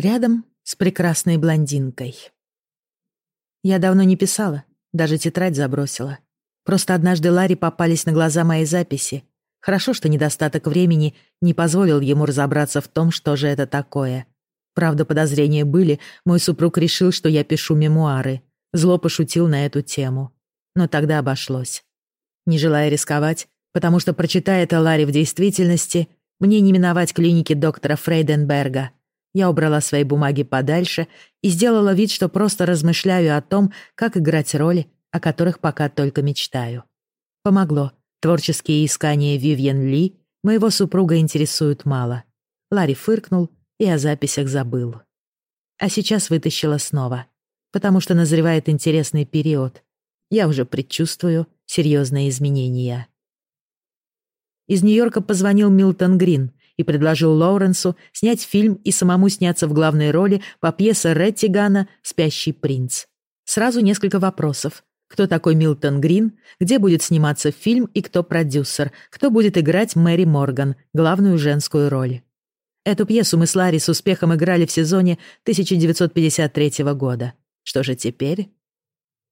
Рядом с прекрасной блондинкой. Я давно не писала, даже тетрадь забросила. Просто однажды Ларри попались на глаза мои записи. Хорошо, что недостаток времени не позволил ему разобраться в том, что же это такое. Правда, подозрения были, мой супруг решил, что я пишу мемуары. Зло пошутил на эту тему. Но тогда обошлось. Не желая рисковать, потому что, прочитая это Ларри в действительности, мне не миновать клиники доктора Фрейденберга — я убрала свои бумаги подальше и сделала вид, что просто размышляю о том, как играть роли, о которых пока только мечтаю. Помогло. Творческие искания Вивьен Ли моего супруга интересуют мало. Ларри фыркнул и о записях забыл. А сейчас вытащила снова, потому что назревает интересный период. Я уже предчувствую серьезные изменения. Из Нью-Йорка позвонил Милтон Грин, и предложил Лоуренсу снять фильм и самому сняться в главной роли по пьесе Реттигана «Спящий принц». Сразу несколько вопросов. Кто такой Милтон Грин, где будет сниматься фильм и кто продюсер, кто будет играть Мэри Морган, главную женскую роль. Эту пьесу мы с Ларри с успехом играли в сезоне 1953 года. Что же теперь?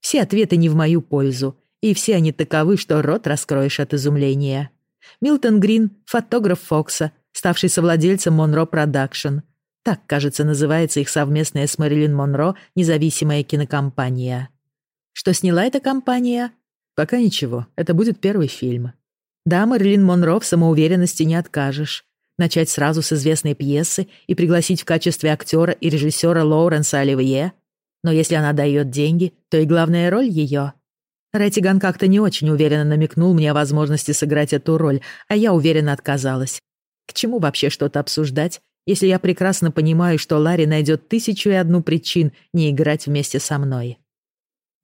Все ответы не в мою пользу, и все они таковы, что рот раскроешь от изумления. Милтон Грин — фотограф Фокса, ставший совладельцем Монро Продакшн. Так, кажется, называется их совместная с Мэрилин Монро независимая кинокомпания. Что сняла эта компания? Пока ничего, это будет первый фильм. Да, Мэрилин Монро в самоуверенности не откажешь. Начать сразу с известной пьесы и пригласить в качестве актера и режиссера Лоуренса Оливье. Но если она дает деньги, то и главная роль ее. Реттиган как-то не очень уверенно намекнул мне о возможности сыграть эту роль, а я уверенно отказалась. К чему вообще что-то обсуждать, если я прекрасно понимаю, что Ларри найдет тысячу и одну причин не играть вместе со мной?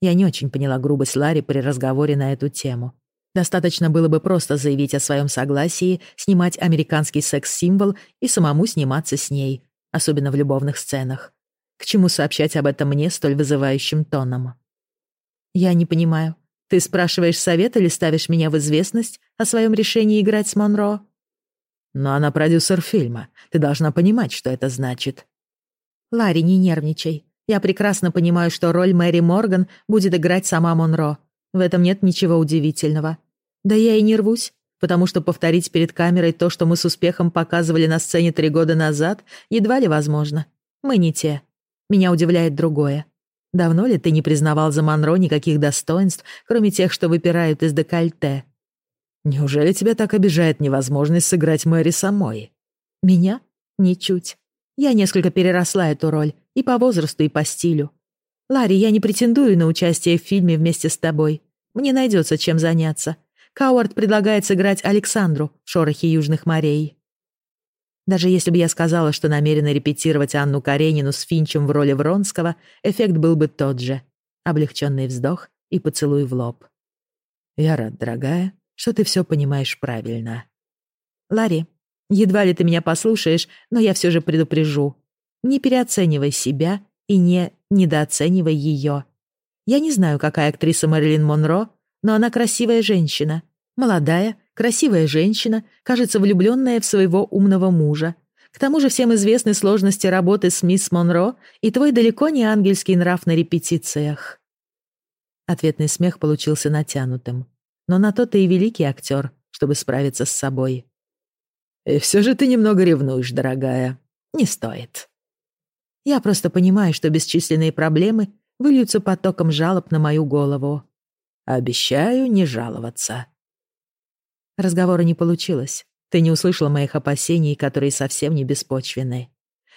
Я не очень поняла грубость Ларри при разговоре на эту тему. Достаточно было бы просто заявить о своем согласии снимать американский секс-символ и самому сниматься с ней, особенно в любовных сценах. К чему сообщать об этом мне столь вызывающим тоном? Я не понимаю. Ты спрашиваешь совет или ставишь меня в известность о своем решении играть с Монро? Но она продюсер фильма. Ты должна понимать, что это значит. Ларри, не нервничай. Я прекрасно понимаю, что роль Мэри Морган будет играть сама Монро. В этом нет ничего удивительного. Да я и не рвусь, потому что повторить перед камерой то, что мы с успехом показывали на сцене три года назад, едва ли возможно. Мы не те. Меня удивляет другое. Давно ли ты не признавал за Монро никаких достоинств, кроме тех, что выпирают из декольте? Неужели тебя так обижает невозможность сыграть Мэри самой? Меня? Ничуть. Я несколько переросла эту роль и по возрасту, и по стилю. Ларри, я не претендую на участие в фильме вместе с тобой. Мне найдется чем заняться. Кауард предлагает сыграть Александру в «Шорохе южных морей». Даже если бы я сказала, что намерена репетировать Анну Каренину с Финчем в роли Вронского, эффект был бы тот же. Облегченный вздох и поцелуй в лоб. «Я рад, дорогая, что ты все понимаешь правильно. Ларри, едва ли ты меня послушаешь, но я все же предупрежу. Не переоценивай себя и не недооценивай ее. Я не знаю, какая актриса Мэрилин Монро, но она красивая женщина. Молодая, красивая женщина, кажется, влюбленная в своего умного мужа. К тому же всем известны сложности работы с мисс Монро и твой далеко не ангельский нрав на репетициях. Ответный смех получился натянутым но на то ты и великий актер, чтобы справиться с собой. И все же ты немного ревнуешь, дорогая. Не стоит. Я просто понимаю, что бесчисленные проблемы выльются потоком жалоб на мою голову. Обещаю не жаловаться. Разговора не получилось. Ты не услышала моих опасений, которые совсем не беспочвенны.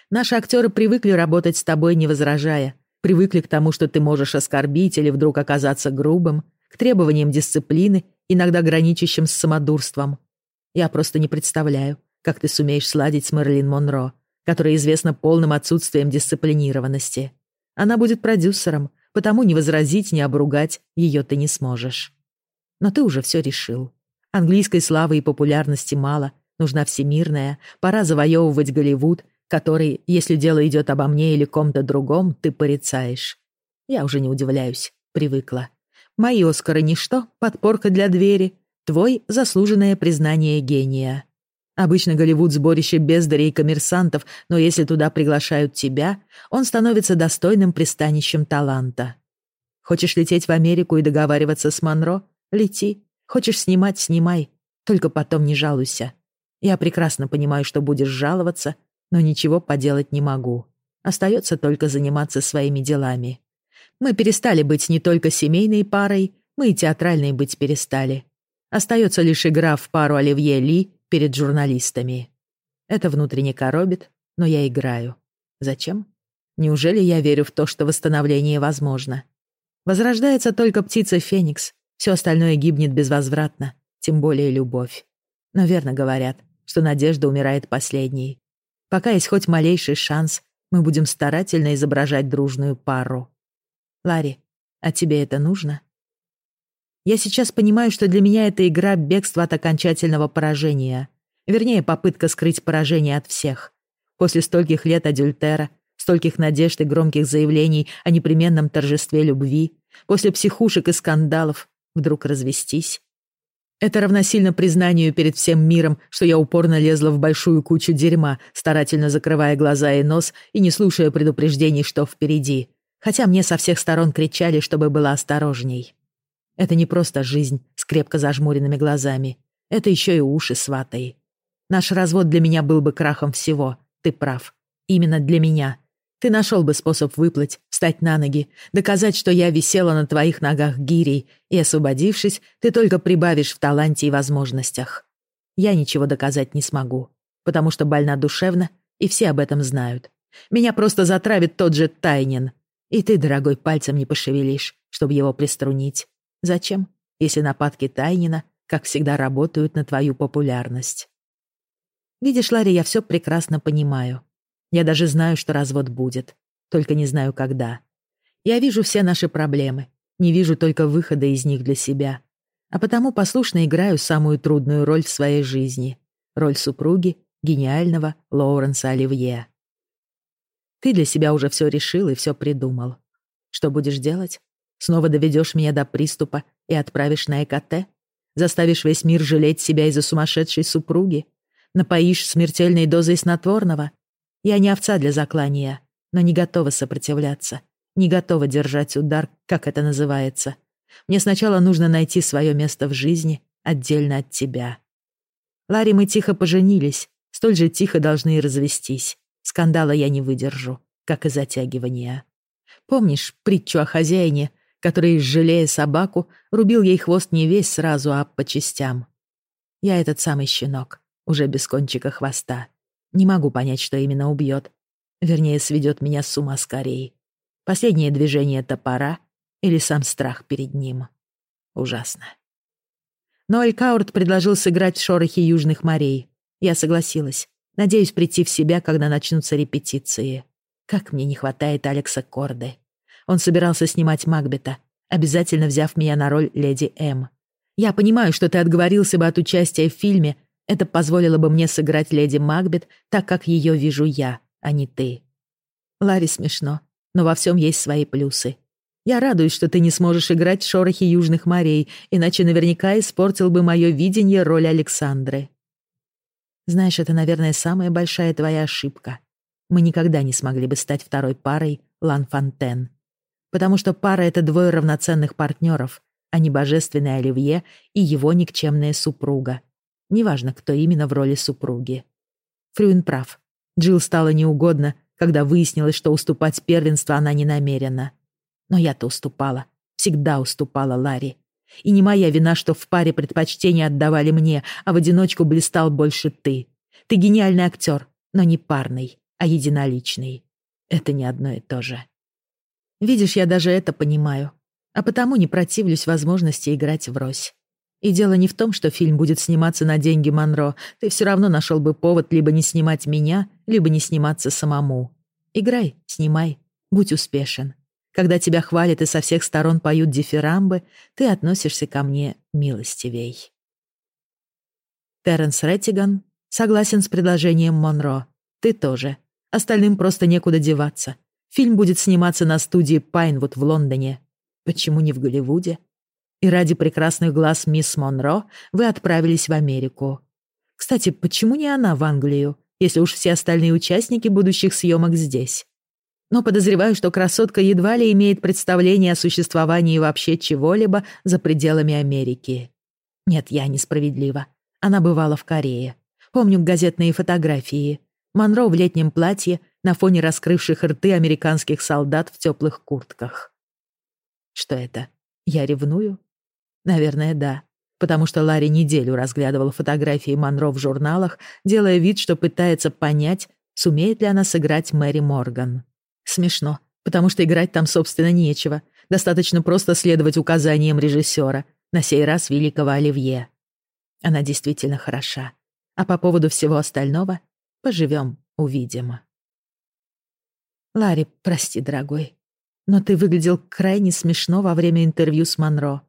Наши актеры привыкли работать с тобой, не возражая, привыкли к тому, что ты можешь оскорбить или вдруг оказаться грубым, к требованиям дисциплины, иногда граничащим с самодурством. Я просто не представляю, как ты сумеешь сладить с Мерлин Монро, которая известна полным отсутствием дисциплинированности. Она будет продюсером, потому не возразить, не обругать ее ты не сможешь. Но ты уже все решил. Английской славы и популярности мало, нужна всемирная, пора завоевывать Голливуд, который, если дело идет обо мне или ком-то другом, ты порицаешь. Я уже не удивляюсь, привыкла. Мои Оскары — ничто, подпорка для двери. Твой — заслуженное признание гения. Обычно Голливуд сборище бездарей и коммерсантов, но если туда приглашают тебя, он становится достойным пристанищем таланта. Хочешь лететь в Америку и договариваться с Монро? Лети. Хочешь снимать — снимай. Только потом не жалуйся. Я прекрасно понимаю, что будешь жаловаться, но ничего поделать не могу. Остается только заниматься своими делами. Мы перестали быть не только семейной парой, мы и театральной быть перестали. Остается лишь игра в пару Оливье Ли перед журналистами. Это внутренне коробит, но я играю. Зачем? Неужели я верю в то, что восстановление возможно? Возрождается только птица Феникс, все остальное гибнет безвозвратно, тем более любовь. Но верно говорят, что надежда умирает последней. Пока есть хоть малейший шанс, мы будем старательно изображать дружную пару. Ларри, а тебе это нужно? Я сейчас понимаю, что для меня эта игра — бегство от окончательного поражения. Вернее, попытка скрыть поражение от всех. После стольких лет адюльтера, стольких надежд и громких заявлений о непременном торжестве любви, после психушек и скандалов, вдруг развестись. Это равносильно признанию перед всем миром, что я упорно лезла в большую кучу дерьма, старательно закрывая глаза и нос и не слушая предупреждений, что впереди. Хотя мне со всех сторон кричали, чтобы была осторожней. Это не просто жизнь с крепко зажмуренными глазами. Это еще и уши сватой. Наш развод для меня был бы крахом всего. Ты прав. Именно для меня. Ты нашел бы способ выплыть, встать на ноги, доказать, что я висела на твоих ногах гирей, и, освободившись, ты только прибавишь в таланте и возможностях. Я ничего доказать не смогу, потому что больна душевно, и все об этом знают. Меня просто затравит тот же Тайнин. И ты, дорогой, пальцем не пошевелишь, чтобы его приструнить. Зачем, если нападки Тайнина, как всегда, работают на твою популярность? Видишь, Ларри, я все прекрасно понимаю. Я даже знаю, что развод будет, только не знаю, когда. Я вижу все наши проблемы, не вижу только выхода из них для себя. А потому послушно играю самую трудную роль в своей жизни. Роль супруги гениального Лоуренса Оливье. Ты для себя уже все решил и все придумал. Что будешь делать? Снова доведешь меня до приступа и отправишь на ЭКТ? Заставишь весь мир жалеть себя из-за сумасшедшей супруги? Напоишь смертельной дозой снотворного? Я не овца для заклания, но не готова сопротивляться. Не готова держать удар, как это называется. Мне сначала нужно найти свое место в жизни, отдельно от тебя. Ларри, мы тихо поженились, столь же тихо должны и развестись. Скандала я не выдержу, как и затягивания. Помнишь притчу о хозяине, который, жалея собаку, рубил ей хвост не весь сразу, а по частям. Я этот самый щенок, уже без кончика хвоста. Не могу понять, что именно убьет. Вернее, сведет меня с ума скорее. Последнее движение топора или сам страх перед ним. Ужасно. Но Элькаурт предложил сыграть в шорохе южных морей. Я согласилась. Надеюсь прийти в себя, когда начнутся репетиции. Как мне не хватает Алекса Корды. Он собирался снимать Макбета, обязательно взяв меня на роль леди М. Я понимаю, что ты отговорился бы от участия в фильме, это позволило бы мне сыграть леди Макбет так, как ее вижу я, а не ты. Ларри смешно, но во всем есть свои плюсы. Я радуюсь, что ты не сможешь играть в шорохи южных морей, иначе наверняка испортил бы мое видение роли Александры. Знаешь, это, наверное, самая большая твоя ошибка. Мы никогда не смогли бы стать второй парой Лан Фонтен потому что пара — это двое равноценных партнеров, а не божественный Оливье и его никчемная супруга. Неважно, кто именно в роли супруги. Фрюин прав. Джилл стало неугодно, когда выяснилось, что уступать первенство она не намерена. Но я-то уступала. Всегда уступала Ларри. И не моя вина, что в паре предпочтения отдавали мне, а в одиночку блистал больше ты. Ты гениальный актер, но не парный, а единоличный. Это не одно и то же. Видишь, я даже это понимаю, а потому не противлюсь возможности играть врозь. И дело не в том, что фильм будет сниматься на деньги Монро. Ты все равно нашел бы повод либо не снимать меня, либо не сниматься самому. Играй, снимай, будь успешен. Когда тебя хвалят и со всех сторон поют дифирамбы, ты относишься ко мне милостивей. Терренс Реттиган согласен с предложением Монро. Ты тоже. Остальным просто некуда деваться. Фильм будет сниматься на студии Пайнвуд в Лондоне. Почему не в Голливуде? И ради прекрасных глаз мисс Монро вы отправились в Америку. Кстати, почему не она в Англию, если уж все остальные участники будущих съемок здесь? Но подозреваю, что красотка едва ли имеет представление о существовании вообще чего-либо за пределами Америки. Нет, я несправедлива. Она бывала в Корее. Помню газетные фотографии. Монро в летнем платье на фоне раскрывших рты американских солдат в теплых куртках. Что это? Я ревную? Наверное, да. Потому что Ларри неделю разглядывала фотографии Монро в журналах, делая вид, что пытается понять, сумеет ли она сыграть Мэри Морган. Смешно, потому что играть там, собственно, нечего. Достаточно просто следовать указаниям режиссера, на сей раз великого Оливье. Она действительно хороша. А по поводу всего остального поживем, увидим. Ларри, прости, дорогой, но ты выглядел крайне смешно во время интервью с Монро.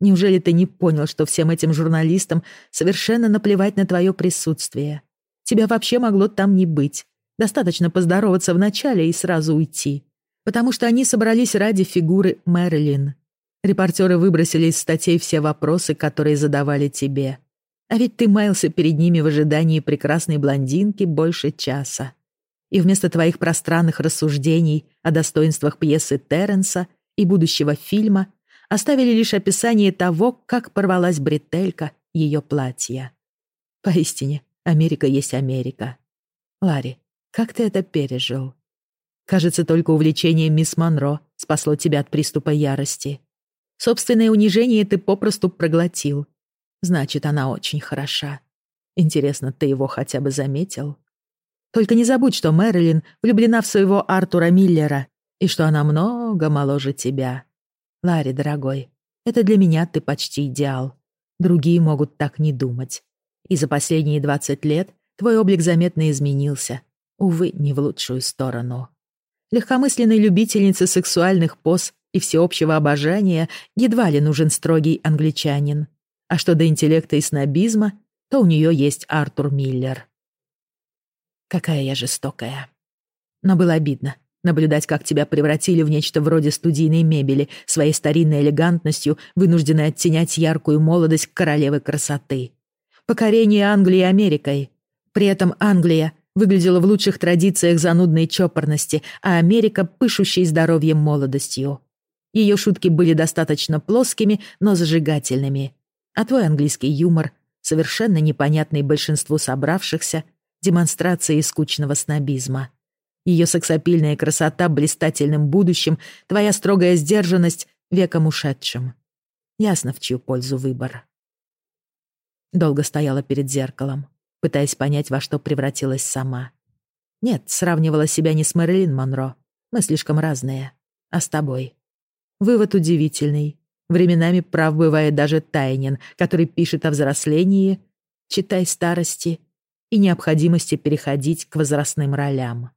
Неужели ты не понял, что всем этим журналистам совершенно наплевать на твое присутствие? Тебя вообще могло там не быть. Достаточно поздороваться вначале и сразу уйти. Потому что они собрались ради фигуры Мэрилин. Репортеры выбросили из статей все вопросы, которые задавали тебе. А ведь ты маялся перед ними в ожидании прекрасной блондинки больше часа. И вместо твоих пространных рассуждений о достоинствах пьесы Терренса и будущего фильма оставили лишь описание того, как порвалась бретелька ее платья. Поистине, Америка есть Америка. Ларри, как ты это пережил? Кажется, только увлечение мисс Монро спасло тебя от приступа ярости. Собственное унижение ты попросту проглотил. Значит, она очень хороша. Интересно, ты его хотя бы заметил? Только не забудь, что Мэрилин влюблена в своего Артура Миллера и что она много моложе тебя. Ларри, дорогой, это для меня ты почти идеал. Другие могут так не думать. И за последние 20 лет твой облик заметно изменился. Увы, не в лучшую сторону. Легкомысленной любительнице сексуальных поз и всеобщего обожания едва ли нужен строгий англичанин. А что до интеллекта и снобизма, то у нее есть Артур Миллер. Какая я жестокая. Но было обидно, Наблюдать, как тебя превратили в нечто вроде студийной мебели, своей старинной элегантностью, вынужденной оттенять яркую молодость королевы красоты. Покорение Англии Америкой. При этом Англия выглядела в лучших традициях занудной чопорности, а Америка — пышущей здоровьем молодостью. Ее шутки были достаточно плоскими, но зажигательными. А твой английский юмор, совершенно непонятный большинству собравшихся, демонстрацией скучного снобизма. Ее сексапильная красота блистательным будущим, твоя строгая сдержанность веком ушедшим. Ясно, в чью пользу выбор. Долго стояла перед зеркалом, пытаясь понять, во что превратилась сама. Нет, сравнивала себя не с Мэрилин Монро. Мы слишком разные. А с тобой. Вывод удивительный. Временами прав бывает даже Тайнин, который пишет о взрослении, читай старости и необходимости переходить к возрастным ролям.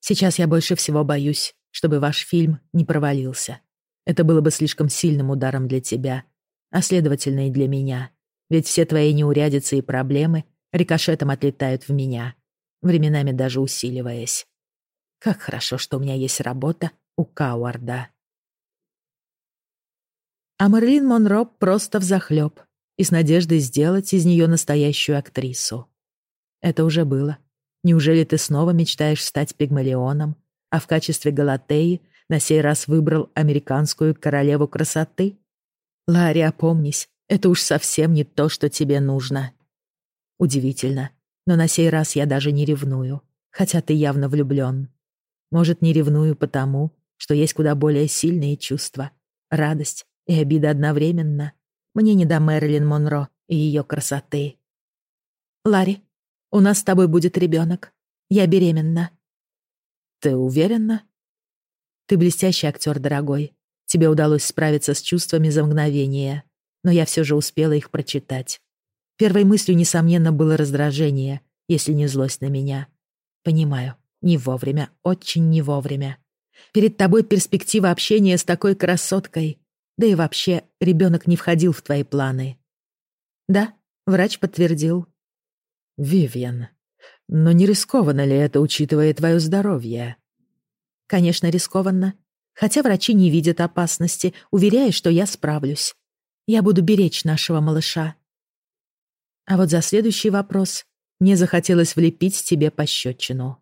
Сейчас я больше всего боюсь, чтобы ваш фильм не провалился. Это было бы слишком сильным ударом для тебя, а следовательно и для меня. Ведь все твои неурядицы и проблемы рикошетом отлетают в меня, временами даже усиливаясь. Как хорошо, что у меня есть работа у Кауарда. А Мерлин Монро просто взахлёб и с надеждой сделать из нее настоящую актрису. Это уже было. Неужели ты снова мечтаешь стать пигмалионом, а в качестве Галатеи на сей раз выбрал американскую королеву красоты? Ларри, опомнись, это уж совсем не то, что тебе нужно. Удивительно, но на сей раз я даже не ревную, хотя ты явно влюблён. Может, не ревную потому, что есть куда более сильные чувства, радость и обида одновременно. Мне не до Мэрилин Монро и её красоты. Ларри, у нас с тобой будет ребенок. Я беременна». «Ты уверена?» «Ты блестящий актер, дорогой. Тебе удалось справиться с чувствами за мгновение, но я все же успела их прочитать. Первой мыслью, несомненно, было раздражение, если не злость на меня. Понимаю, не вовремя, очень не вовремя. Перед тобой перспектива общения с такой красоткой. Да и вообще, ребенок не входил в твои планы. Да, врач подтвердил. Вивьен, но не рискованно ли это, учитывая твое здоровье? Конечно, рискованно. Хотя врачи не видят опасности, уверяя, что я справлюсь. Я буду беречь нашего малыша. А вот за следующий вопрос мне захотелось влепить тебе пощечину.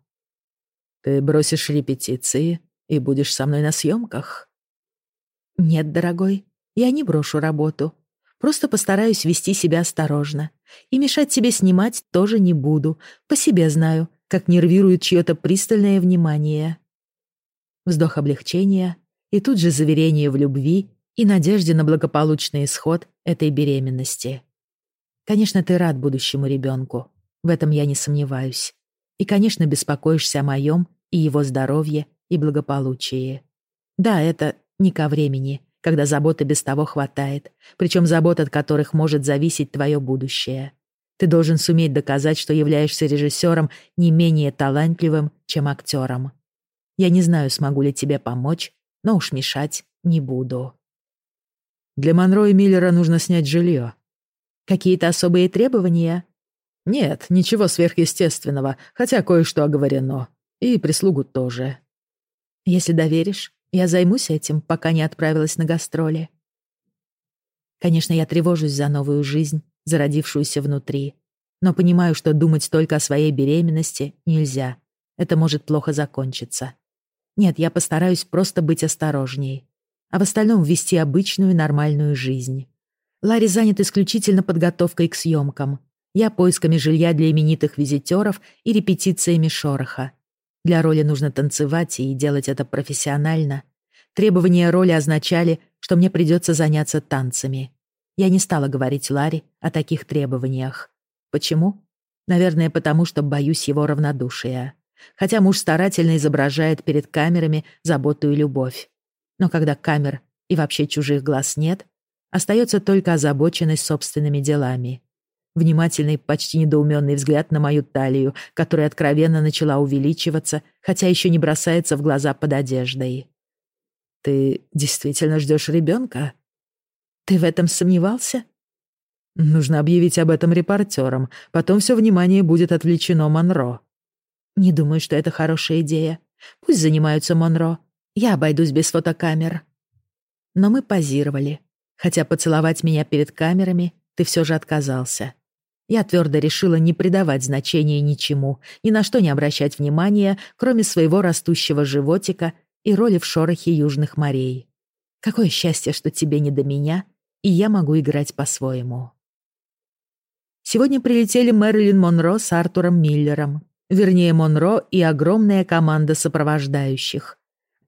«Ты бросишь репетиции и будешь со мной на съемках?» «Нет, дорогой, я не брошу работу. Просто постараюсь вести себя осторожно. И мешать тебе снимать тоже не буду. По себе знаю, как нервирует чье-то пристальное внимание». Вздох облегчения и тут же заверение в любви и надежде на благополучный исход этой беременности. Конечно, ты рад будущему ребенку, в этом я не сомневаюсь. И, конечно, беспокоишься о моем и его здоровье и благополучии. Да, это не ко времени, когда заботы без того хватает, причем забот, от которых может зависеть твое будущее. Ты должен суметь доказать, что являешься режиссером не менее талантливым, чем актером. Я не знаю, смогу ли тебе помочь, но уж мешать не буду. Для Монро и Миллера нужно снять жилье. Какие-то особые требования? Нет, ничего сверхъестественного, хотя кое-что оговорено. И прислугу тоже. Если доверишь, я займусь этим, пока не отправилась на гастроли. Конечно, я тревожусь за новую жизнь, зародившуюся внутри. Но понимаю, что думать только о своей беременности нельзя. Это может плохо закончиться. Нет, я постараюсь просто быть осторожней а в остальном вести обычную нормальную жизнь. Ларри занят исключительно подготовкой к съемкам. Я поисками жилья для именитых визитеров и репетициями шороха. Для роли нужно танцевать и делать это профессионально. Требования роли означали, что мне придется заняться танцами. Я не стала говорить Ларри о таких требованиях. Почему? Наверное, потому что боюсь его равнодушия. Хотя муж старательно изображает перед камерами заботу и любовь. Но когда камер и вообще чужих глаз нет, остается только озабоченность собственными делами. Внимательный, почти недоуменный взгляд на мою талию, которая откровенно начала увеличиваться, хотя еще не бросается в глаза под одеждой. «Ты действительно ждешь ребенка?» «Ты в этом сомневался?» «Нужно объявить об этом репортерам, потом все внимание будет отвлечено Монро». «Не думаю, что это хорошая идея. Пусть занимаются Монро. Я обойдусь без фотокамер. Но мы позировали. Хотя поцеловать меня перед камерами ты все же отказался. Я твердо решила не придавать значения ничему, ни на что не обращать внимания, кроме своего растущего животика и роли в шорохе южных морей. Какое счастье, что тебе не до меня, и я могу играть по-своему. Сегодня прилетели Мэрилин Монро с Артуром Миллером. Вернее, Монро и огромная команда сопровождающих.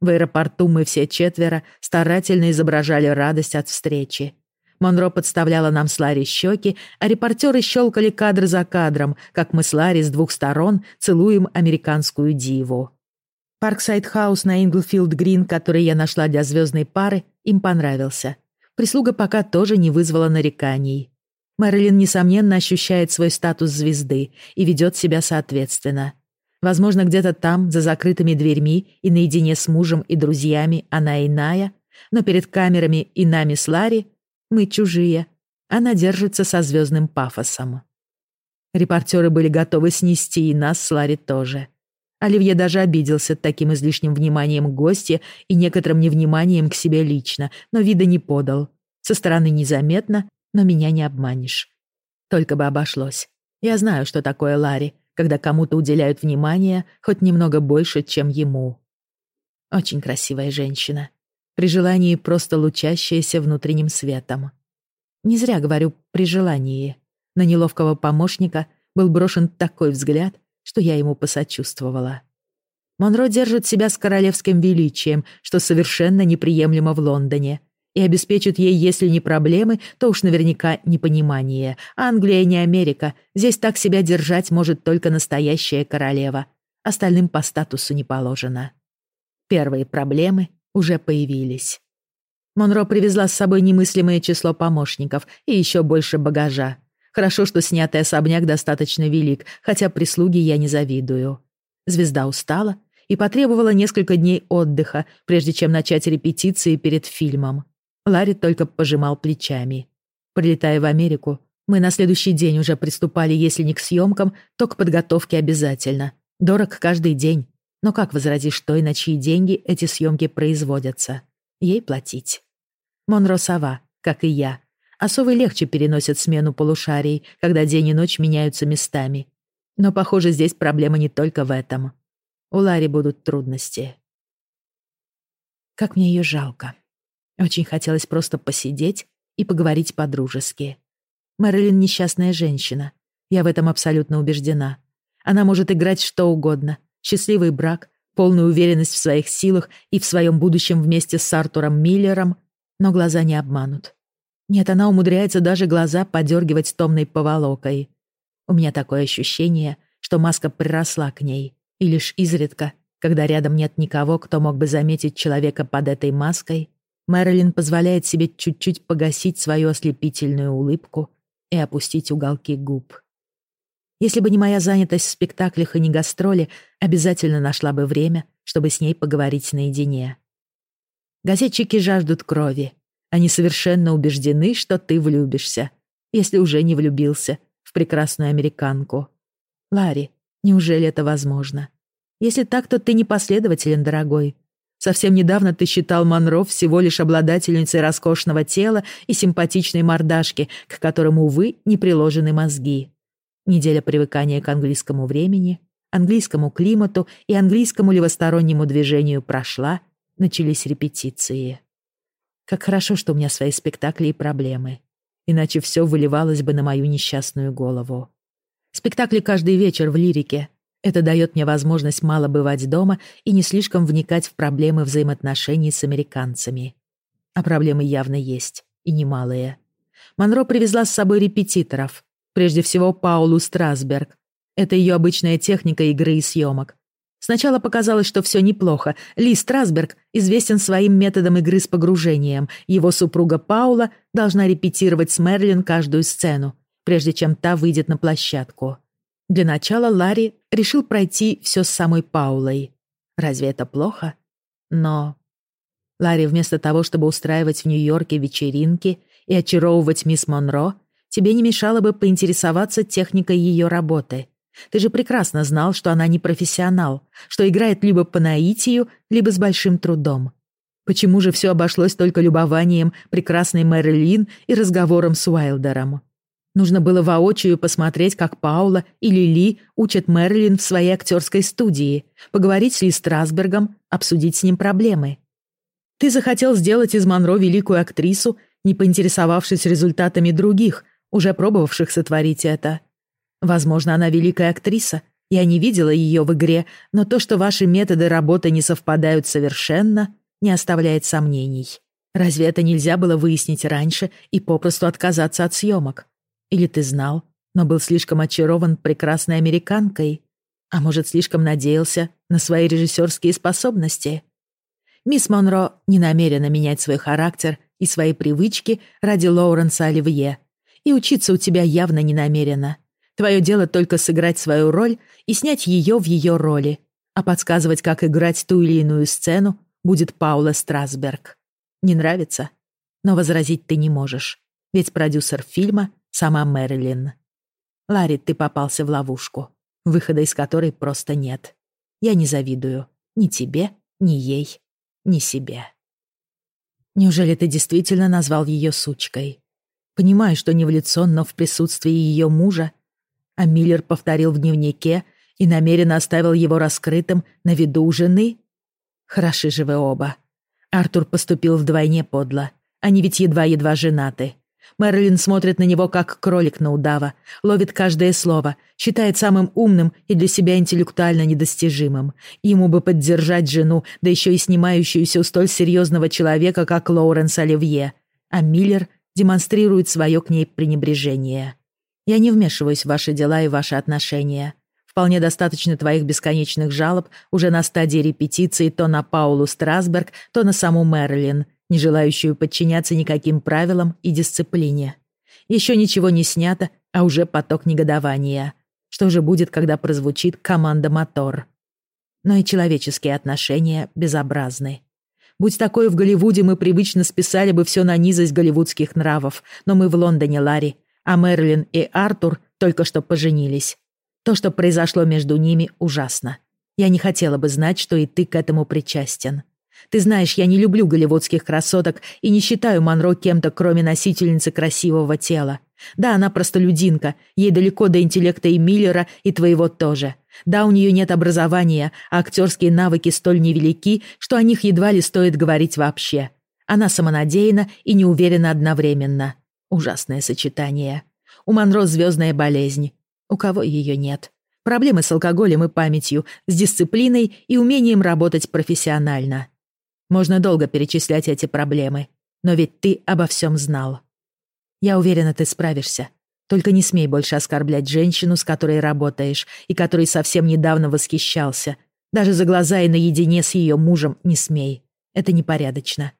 В аэропорту мы все четверо старательно изображали радость от встречи. Монро подставляла нам с Ларри щеки, а репортеры щелкали кадр за кадром, как мы с Ларри с двух сторон целуем американскую диву. Парксайд Хаус на Инглфилд Грин, который я нашла для звездной пары, им понравился. Прислуга пока тоже не вызвала нареканий. Мэрилин, несомненно, ощущает свой статус звезды и ведет себя соответственно. Возможно, где-то там, за закрытыми дверьми и наедине с мужем и друзьями, она иная, но перед камерами и нами с Ларри мы чужие. Она держится со звездным пафосом. Репортеры были готовы снести и нас с Ларри тоже. Оливье даже обиделся таким излишним вниманием к гости и некоторым невниманием к себе лично, но вида не подал. Со стороны незаметно, но меня не обманешь. Только бы обошлось. Я знаю, что такое Ларри, когда кому-то уделяют внимание хоть немного больше, чем ему. Очень красивая женщина. При желании просто лучащаяся внутренним светом. Не зря говорю «при желании». На неловкого помощника был брошен такой взгляд, что я ему посочувствовала. Монро держит себя с королевским величием, что совершенно неприемлемо в Лондоне — и обеспечит ей, если не проблемы, то уж наверняка непонимание. Англия не Америка, здесь так себя держать может только настоящая королева. Остальным по статусу не положено. Первые проблемы уже появились. Монро привезла с собой немыслимое число помощников и еще больше багажа. Хорошо, что снятый особняк достаточно велик, хотя прислуги я не завидую. Звезда устала и потребовала несколько дней отдыха, прежде чем начать репетиции перед фильмом. Ларри только пожимал плечами. Прилетая в Америку, мы на следующий день уже приступали, если не к съемкам, то к подготовке обязательно. Дорог каждый день. Но как возразишь той, на чьи деньги эти съемки производятся? Ей платить. Монро сова, как и я. а совы легче переносят смену полушарий, когда день и ночь меняются местами. Но, похоже, здесь проблема не только в этом. У Ларри будут трудности. Как мне ее жалко. Очень хотелось просто посидеть и поговорить по-дружески. Мэрилин несчастная женщина. Я в этом абсолютно убеждена. Она может играть что угодно. Счастливый брак, полную уверенность в своих силах и в своем будущем вместе с Артуром Миллером, но глаза не обманут. Нет, она умудряется даже глаза подергивать томной поволокой. У меня такое ощущение, что маска приросла к ней, и лишь изредка, когда рядом нет никого, кто мог бы заметить человека под этой маской, Мэрилин позволяет себе чуть-чуть погасить свою ослепительную улыбку и опустить уголки губ. Если бы не моя занятость в спектаклях и не гастроли, обязательно нашла бы время, чтобы с ней поговорить наедине. Газетчики жаждут крови, они совершенно убеждены, что ты влюбишься, если уже не влюбился в прекрасную американку. Ларри, неужели это возможно? Если так, то ты непоследователен, дорогой. Совсем недавно ты считал Монро всего лишь обладательницей роскошного тела и симпатичной мордашки, к которому, увы, не приложены мозги. Неделя привыкания к английскому времени, английскому климату и английскому левостороннему движению прошла, начались репетиции. Как хорошо, что у меня свои спектакли и проблемы. Иначе все выливалось бы на мою несчастную голову. Спектакли каждый вечер в лирике. Это дает мне возможность мало бывать дома и не слишком вникать в проблемы взаимоотношений с американцами. А проблемы явно есть, и немалые. Монро привезла с собой репетиторов. Прежде всего, Паулу Страсберг. Это ее обычная техника игры и съемок. Сначала показалось, что все неплохо. Ли Страсберг известен своим методом игры с погружением. Его супруга Паула должна репетировать с Мерлин каждую сцену, прежде чем та выйдет на площадку. Для начала Ларри решил пройти все с самой Паулой. Разве это плохо? Но... Ларри, вместо того, чтобы устраивать в Нью-Йорке вечеринки и очаровывать мисс Монро, тебе не мешало бы поинтересоваться техникой ее работы — ты же прекрасно знал, что она не профессионал, что играет либо по наитию, либо с большим трудом. Почему же все обошлось только любованием прекрасной Мэрилин и разговором с Уайлдером? Нужно было воочию посмотреть, как Паула и Лили учат Мэрилин в своей актерской студии, поговорить с Ли Страсбергом, обсудить с ним проблемы. Ты захотел сделать из Монро великую актрису, не поинтересовавшись результатами других, уже пробовавших сотворить это. Возможно, она великая актриса. Я не видела ее в игре, но то, что ваши методы работы не совпадают совершенно, не оставляет сомнений. Разве это нельзя было выяснить раньше и попросту отказаться от съемок? Или ты знал, но был слишком очарован прекрасной американкой? А может, слишком надеялся на свои режиссерские способности? Мисс Монро не намерена менять свой характер и свои привычки ради Лоуренса Оливье. И учиться у тебя явно не намерена. Твое дело только сыграть свою роль и снять ее в ее роли, а подсказывать, как играть ту или иную сцену, будет Паула Страсберг. Не нравится? Но возразить ты не можешь, ведь продюсер фильма — сама Мэрилин. Ларри, ты попался в ловушку, выхода из которой просто нет. Я не завидую ни тебе, ни ей, ни себе. Неужели ты действительно назвал ее сучкой? Понимаю, что не в лицо, но в присутствии ее мужа а Миллер повторил в дневнике и намеренно оставил его раскрытым на виду у жены? Хороши же вы оба. Артур поступил вдвойне подло. Они ведь едва-едва женаты. Мэрилин смотрит на него, как кролик на удава, ловит каждое слово, считает самым умным и для себя интеллектуально недостижимым. Ему бы поддержать жену, да еще и снимающуюся у столь серьезного человека, как Лоуренс Оливье. А Миллер демонстрирует свое к ней пренебрежение. Я не вмешиваюсь в ваши дела и ваши отношения. Вполне достаточно твоих бесконечных жалоб уже на стадии репетиции то на Паулу Страсберг, то на саму Мэрилин, не желающую подчиняться никаким правилам и дисциплине. Еще ничего не снято, а уже поток негодования. Что же будет, когда прозвучит команда «Мотор»? Но и человеческие отношения безобразны. Будь такое в Голливуде, мы привычно списали бы все на низость голливудских нравов, но мы в Лондоне, Ларри, а Мерлин и Артур только что поженились. То, что произошло между ними, ужасно. Я не хотела бы знать, что и ты к этому причастен. Ты знаешь, я не люблю голливудских красоток и не считаю Монро кем-то, кроме носительницы красивого тела. Да, она простолюдинка, ей далеко до интеллекта и Миллера, и твоего тоже. Да, у нее нет образования, а актерские навыки столь невелики, что о них едва ли стоит говорить вообще. Она самонадеяна и неуверена одновременно. Ужасное сочетание. У Монро звездная болезнь. У кого ее нет? Проблемы с алкоголем и памятью, с дисциплиной и умением работать профессионально. Можно долго перечислять эти проблемы, но ведь ты обо всем знал. Я уверена, ты справишься. Только не смей больше оскорблять женщину, с которой работаешь, и которой совсем недавно восхищался. Даже за глаза и наедине с ее мужем не смей. Это непорядочно.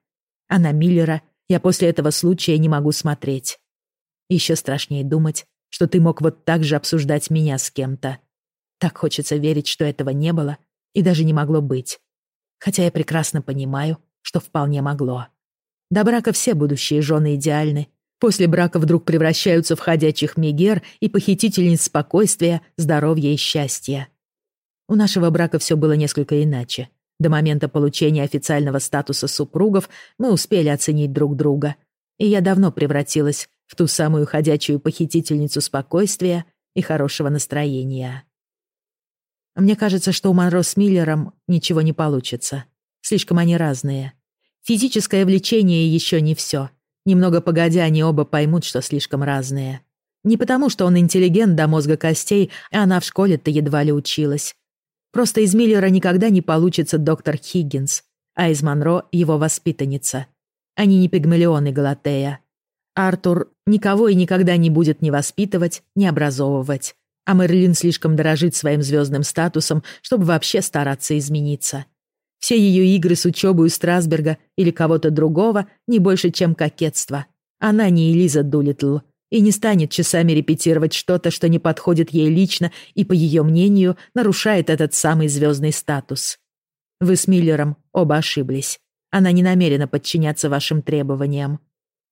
А на Миллера я после этого случая не могу смотреть. Еще страшнее думать, что ты мог вот так же обсуждать меня с кем-то. Так хочется верить, что этого не было и даже не могло быть. Хотя я прекрасно понимаю, что вполне могло. До брака все будущие жены идеальны. После брака вдруг превращаются в ходячих мегер и похитительниц спокойствия, здоровья и счастья. У нашего брака все было несколько иначе. До момента получения официального статуса супругов мы успели оценить друг друга. И я давно превратилась в ту самую ходячую похитительницу спокойствия и хорошего настроения. Мне кажется, что у Монро с Миллером ничего не получится. Слишком они разные. Физическое влечение еще не все. Немного погодя, они оба поймут, что слишком разные. Не потому, что он интеллигент до мозга костей, а она в школе-то едва ли училась. Просто из Миллера никогда не получится доктор Хиггинс, а из Монро — его воспитанница. Они не пигмалионы Галатея. Артур никого и никогда не будет ни воспитывать, ни образовывать а Мэрилин слишком дорожит своим звездным статусом, чтобы вообще стараться измениться. Все ее игры с учебой у Страсберга или кого-то другого не больше, чем кокетство. Она не Элиза Дулитл и не станет часами репетировать что-то, что не подходит ей лично и, по ее мнению, нарушает этот самый звездный статус. Вы с Миллером оба ошиблись. Она не намерена подчиняться вашим требованиям.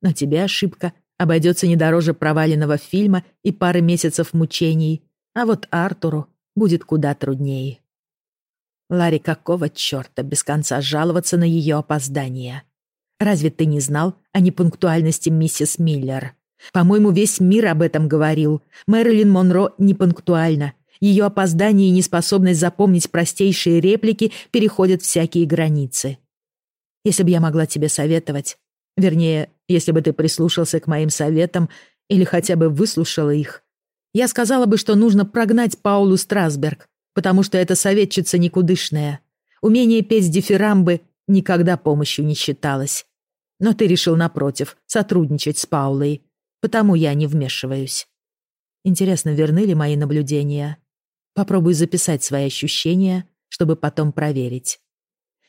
Но тебе ошибка обойдется не дороже проваленного фильма и пары месяцев мучений, а вот Артуру будет куда труднее. Ларри, какого чёрта без конца жаловаться на её опоздание? Разве ты не знал о непунктуальности миссис Миллер? По-моему, весь мир об этом говорил. Мэрилин Монро непунктуальна. Её опоздание и неспособность запомнить простейшие реплики переходят всякие границы. Если бы я могла тебе советовать, вернее, если бы ты прислушался к моим советам или хотя бы выслушала их, я сказала бы, что нужно прогнать Паулу Страсберг, потому что эта советчица никудышная. Умение петь дифирамбы никогда помощью не считалось. Но ты решил, напротив, сотрудничать с Паулой, потому я не вмешиваюсь. Интересно, верны ли мои наблюдения? Попробуй записать свои ощущения, чтобы потом проверить.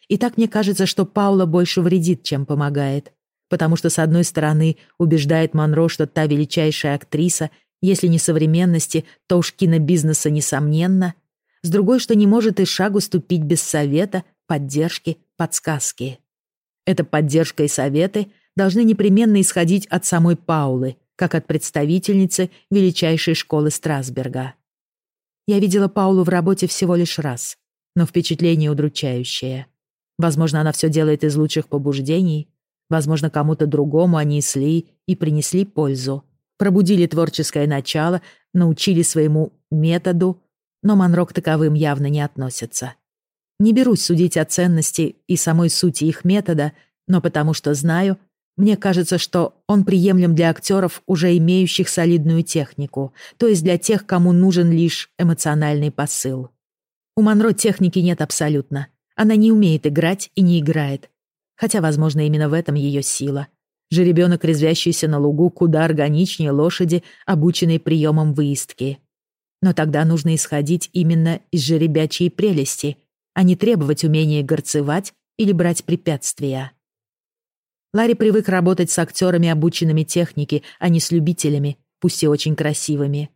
И так мне кажется, что Паула больше вредит, чем помогает потому что, с одной стороны, убеждает Монро, что та величайшая актриса, если не современности, то уж кинобизнеса несомненно, с другой, что не может и шагу ступить без совета, поддержки, подсказки. Эта поддержка и советы должны непременно исходить от самой Паулы, как от представительницы величайшей школы Страсберга. Я видела Паулу в работе всего лишь раз, но впечатление удручающее. Возможно, она все делает из лучших побуждений, Возможно, кому-то другому они несли и принесли пользу. Пробудили творческое начало, научили своему методу, но Монро к таковым явно не относится. Не берусь судить о ценности и самой сути их метода, но потому что знаю, мне кажется, что он приемлем для актеров, уже имеющих солидную технику, то есть для тех, кому нужен лишь эмоциональный посыл. У Монро техники нет абсолютно. Она не умеет играть и не играет, Хотя, возможно, именно в этом ее сила. Жеребенок, резвящийся на лугу, куда органичнее лошади, обученной приемом выездки. Но тогда нужно исходить именно из жеребячей прелести, а не требовать умения горцевать или брать препятствия. Ларри привык работать с актерами, обученными технике, а не с любителями, пусть и очень красивыми.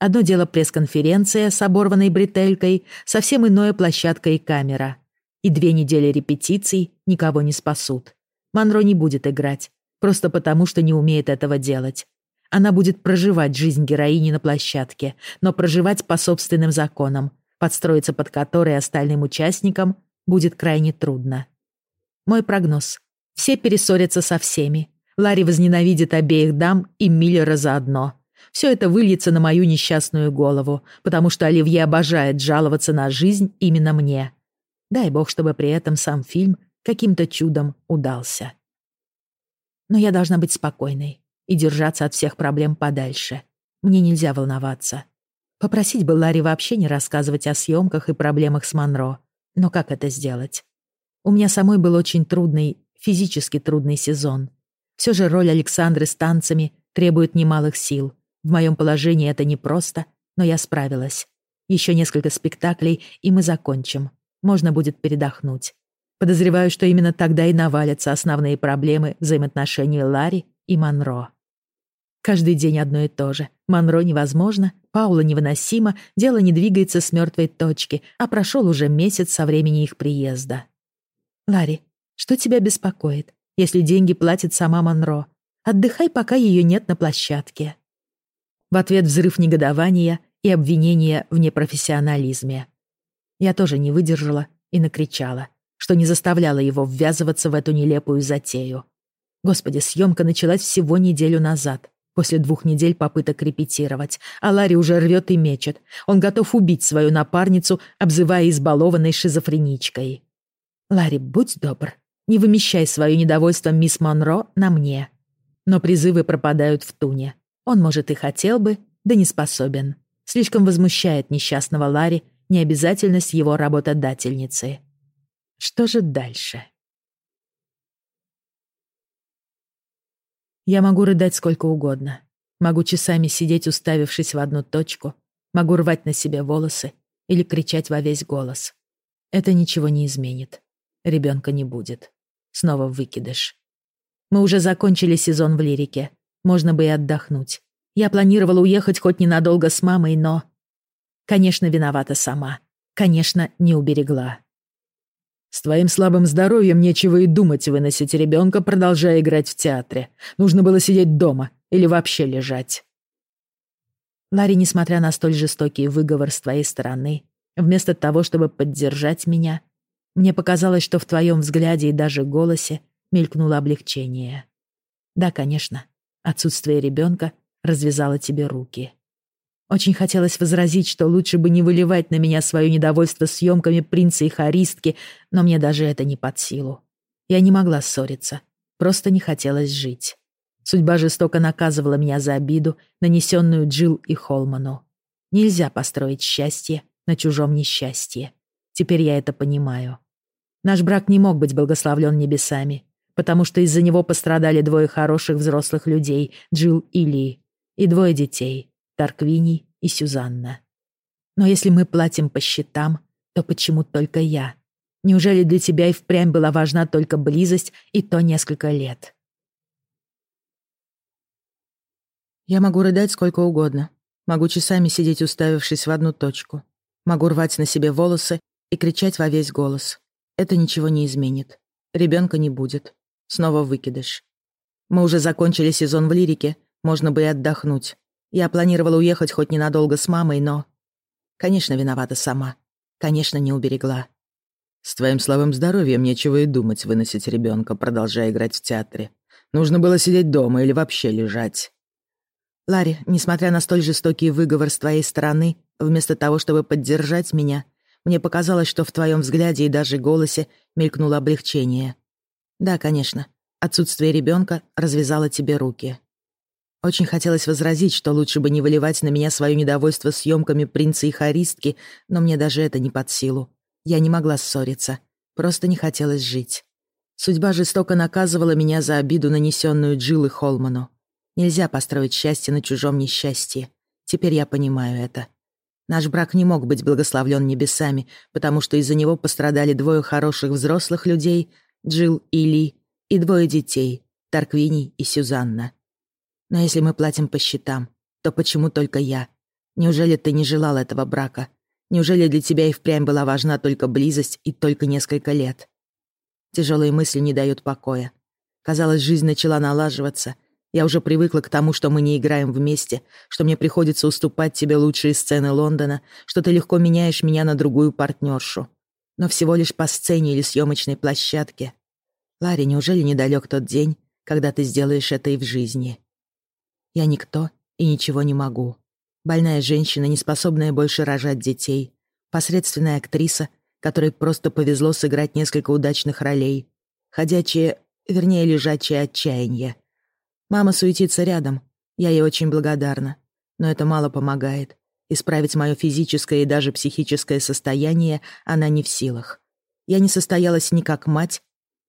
Одно дело пресс-конференция с оборванной бретелькой, совсем иное площадка и камера. И две недели репетиций никого не спасут. Монро не будет играть, просто потому, что не умеет этого делать. Она будет проживать жизнь героини на площадке, но проживать по собственным законам, подстроиться под которые остальным участникам будет крайне трудно. Мой прогноз. Все перессорятся со всеми. Ларри возненавидит обеих дам и Миллера заодно. Все это выльется на мою несчастную голову, потому что Оливье обожает жаловаться на жизнь именно мне. Дай бог, чтобы при этом сам фильм каким-то чудом удался. Но я должна быть спокойной и держаться от всех проблем подальше. Мне нельзя волноваться. Попросить бы Ларри вообще не рассказывать о съемках и проблемах с Монро. Но как это сделать? У меня самой был очень трудный, физически трудный сезон. Все же роль Александры с танцами требует немалых сил. В моем положении это непросто, но я справилась. Еще несколько спектаклей, и мы закончим. Можно будет передохнуть. Подозреваю, что именно тогда и навалятся основные проблемы взаимоотношений Ларри и Монро. Каждый день одно и то же. Монро невозможно, Паула невыносимо, дело не двигается с мертвой точки, а прошел уже месяц со времени их приезда. Ларри, что тебя беспокоит, если деньги платит сама Монро? Отдыхай, пока ее нет на площадке. В ответ взрыв негодования и обвинения в непрофессионализме. Я тоже не выдержала и накричала, что не заставляла его ввязываться в эту нелепую затею. Господи, съемка началась всего неделю назад, после двух недель попыток репетировать, а Ларри уже рвет и мечет. Он готов убить свою напарницу, обзывая избалованной шизофреничкой. «Ларри, будь добр, не вымещай свое недовольство мисс Монро на мне». Но призывы пропадают в туне. Он, может, и хотел бы, да не способен. Слишком возмущает несчастного Ларри необязательность его работодательницы. Что же дальше? Я могу рыдать сколько угодно. Могу часами сидеть, уставившись в одну точку. Могу рвать на себе волосы или кричать во весь голос. Это ничего не изменит. Ребенка не будет. Снова выкидыш. Мы уже закончили сезон в лирике. Можно бы и отдохнуть. Я планировала уехать хоть ненадолго с мамой, но... Конечно, виновата сама. Конечно, не уберегла. С твоим слабым здоровьем нечего и думать выносить ребенка, продолжая играть в театре. Нужно было сидеть дома или вообще лежать. Ларри, несмотря на столь жестокий выговор с твоей стороны, вместо того, чтобы поддержать меня, мне показалось, что в твоем взгляде и даже голосе мелькнуло облегчение. Да, конечно, отсутствие ребенка развязало тебе руки. Очень хотелось возразить, что лучше бы не выливать на меня свое недовольство съемками принца и харистки, но мне даже это не под силу. Я не могла ссориться, просто не хотелось жить. Судьба жестоко наказывала меня за обиду, нанесенную Джилл и Холману. Нельзя построить счастье на чужом несчастье. Теперь я это понимаю. Наш брак не мог быть благословлен небесами, потому что из-за него пострадали двое хороших взрослых людей, Джилл и Ли, и двое детей, Тарквини и Сюзанна. Но если мы платим по счетам, то почему только я? Неужели для тебя и впрямь была важна только близость и то несколько лет? Я могу рыдать сколько угодно. Могу часами сидеть, уставившись в одну точку. Могу рвать на себе волосы и кричать во весь голос. Это ничего не изменит. Ребенка не будет. Снова выкидыш. Мы уже закончили сезон в лирике, можно бы и отдохнуть. Я планировала уехать хоть ненадолго с мамой, но... Конечно, виновата сама. Конечно, не уберегла. С твоим слабым здоровьем нечего и думать выносить ребенка, продолжая играть в театре. Нужно было сидеть дома или вообще лежать. Ларри, несмотря на столь жестокий выговор с твоей стороны, вместо того, чтобы поддержать меня, мне показалось, что в твоем взгляде и даже голосе мелькнуло облегчение. Да, конечно, отсутствие ребенка развязало тебе руки. Очень хотелось возразить, что лучше бы не выливать на меня свое недовольство съемками принца и харистки, но мне даже это не под силу. Я не могла ссориться. Просто не хотелось жить. Судьба жестоко наказывала меня за обиду, нанесенную Джилл и Холману. Нельзя построить счастье на чужом несчастье. Теперь я понимаю это. Наш брак не мог быть благословлен небесами, потому что из-за него пострадали двое хороших взрослых людей, Джилл и Ли, и двое детей, Тарквини и Сюзанна. Но если мы платим по счетам, то почему только я? Неужели ты не желал этого брака? Неужели для тебя и впрямь была важна только близость и только несколько лет? Тяжелые мысли не дают покоя. Казалось, жизнь начала налаживаться. Я уже привыкла к тому, что мы не играем вместе, что мне приходится уступать тебе лучшие сцены Лондона, что ты легко меняешь меня на другую партнершу. Но всего лишь по сцене или съемочной площадке. Ларри, неужели недалек тот день, когда ты сделаешь это и в жизни? Я никто и ничего не могу. Больная женщина, не способная больше рожать детей. Посредственная актриса, которой просто повезло сыграть несколько удачных ролей. Ходячее, вернее, лежачее отчаяние. Мама суетится рядом. Я ей очень благодарна. Но это мало помогает. Исправить мое физическое и даже психическое состояние она не в силах. Я не состоялась ни как мать.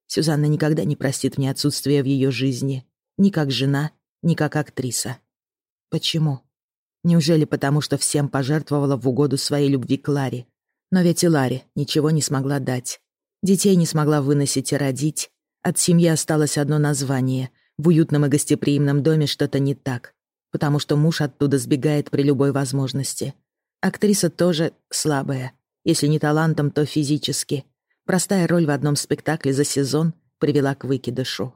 Сюзанна никогда не простит мне отсутствие в ее жизни. Ни как жена, ни как актриса. Почему? Неужели потому, что всем пожертвовала в угоду своей любви к Ларе? Но ведь и Ларе ничего не смогла дать. Детей не смогла выносить и родить. От семьи осталось одно название. В уютном и гостеприимном доме что-то не так потому что муж оттуда сбегает при любой возможности. Актриса тоже слабая. Если не талантом, то физически. Простая роль в одном спектакле за сезон привела к выкидышу.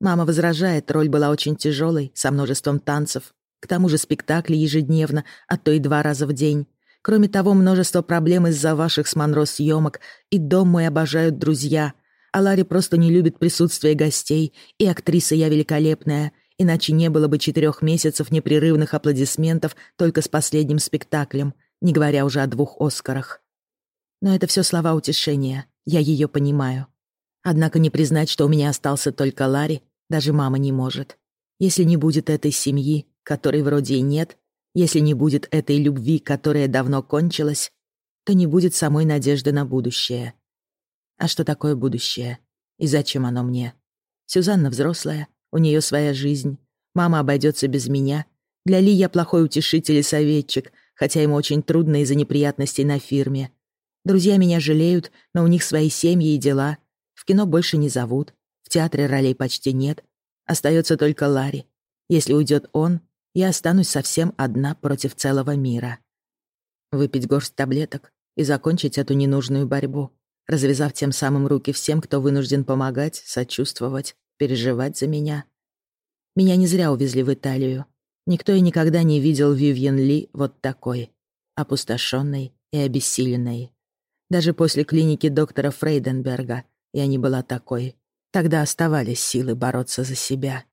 Мама возражает, роль была очень тяжелой, со множеством танцев. К тому же спектакли ежедневно, а то и два раза в день. Кроме того, множество проблем из-за ваших с Монро съемок, и дом мой обожают друзья. А Ларри просто не любит присутствие гостей, и актриса я великолепная — иначе не было бы четырех месяцев непрерывных аплодисментов только с последним спектаклем, не говоря уже о двух Оскарах. Но это все слова утешения, я ее понимаю. Однако не признать, что у меня остался только Ларри, даже мама не может. Если не будет этой семьи, которой вроде и нет, если не будет этой любви, которая давно кончилась, то не будет самой надежды на будущее. А что такое будущее? И зачем оно мне? Сюзанна взрослая, у нее своя жизнь. Мама обойдется без меня. Для Ли я плохой утешитель и советчик, хотя ему очень трудно из-за неприятностей на фирме. Друзья меня жалеют, но у них свои семьи и дела. Кино больше не зовут. В театре ролей почти нет. Остается только Ларри. Если уйдет он, я останусь совсем одна против целого мира. Выпить горсть таблеток и закончить эту ненужную борьбу, развязав тем самым руки всем, кто вынужден помогать, сочувствовать, переживать за меня. Меня не зря увезли в Италию. Никто и никогда не видел Вивьен Ли вот такой, опустошенной и обессиленной. Даже после клиники доктора Фрейденберга я не была такой. Тогда оставались силы бороться за себя.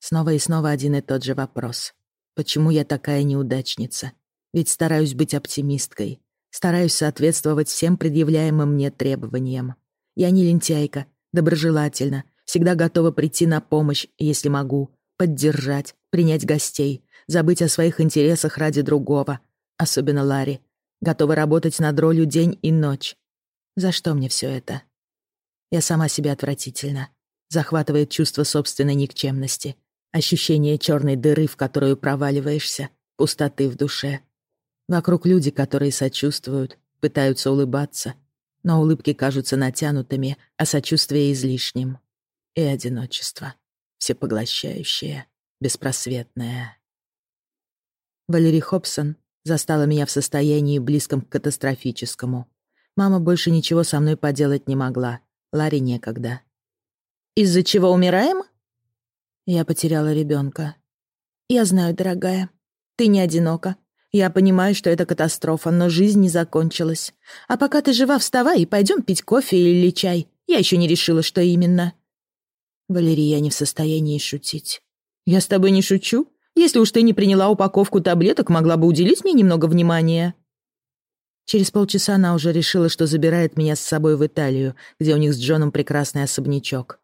Снова и снова один и тот же вопрос. Почему я такая неудачница? Ведь стараюсь быть оптимисткой. Стараюсь соответствовать всем предъявляемым мне требованиям. Я не лентяйка, доброжелательна, всегда готова прийти на помощь, если могу, поддержать, принять гостей, забыть о своих интересах ради другого, особенно Ларри, готова работать над ролью день и ночь. За что мне все это? Я сама себе отвратительна. Захватывает чувство собственной никчемности, ощущение черной дыры, в которую проваливаешься, пустоты в душе. Вокруг люди, которые сочувствуют, пытаются улыбаться, но улыбки кажутся натянутыми, а сочувствие излишним и одиночество, всепоглощающее, беспросветное. Валерий Хобсон застала меня в состоянии близком к катастрофическому. Мама больше ничего со мной поделать не могла, Ларе некогда. «Из-за чего умираем?» Я потеряла ребенка. «Я знаю, дорогая, ты не одинока. Я понимаю, что это катастрофа, но жизнь не закончилась. А пока ты жива, вставай и пойдем пить кофе или чай. Я еще не решила, что именно. Валерия не в состоянии шутить. «Я с тобой не шучу. Если уж ты не приняла упаковку таблеток, могла бы уделить мне немного внимания». Через полчаса она уже решила, что забирает меня с собой в Италию, где у них с Джоном прекрасный особнячок.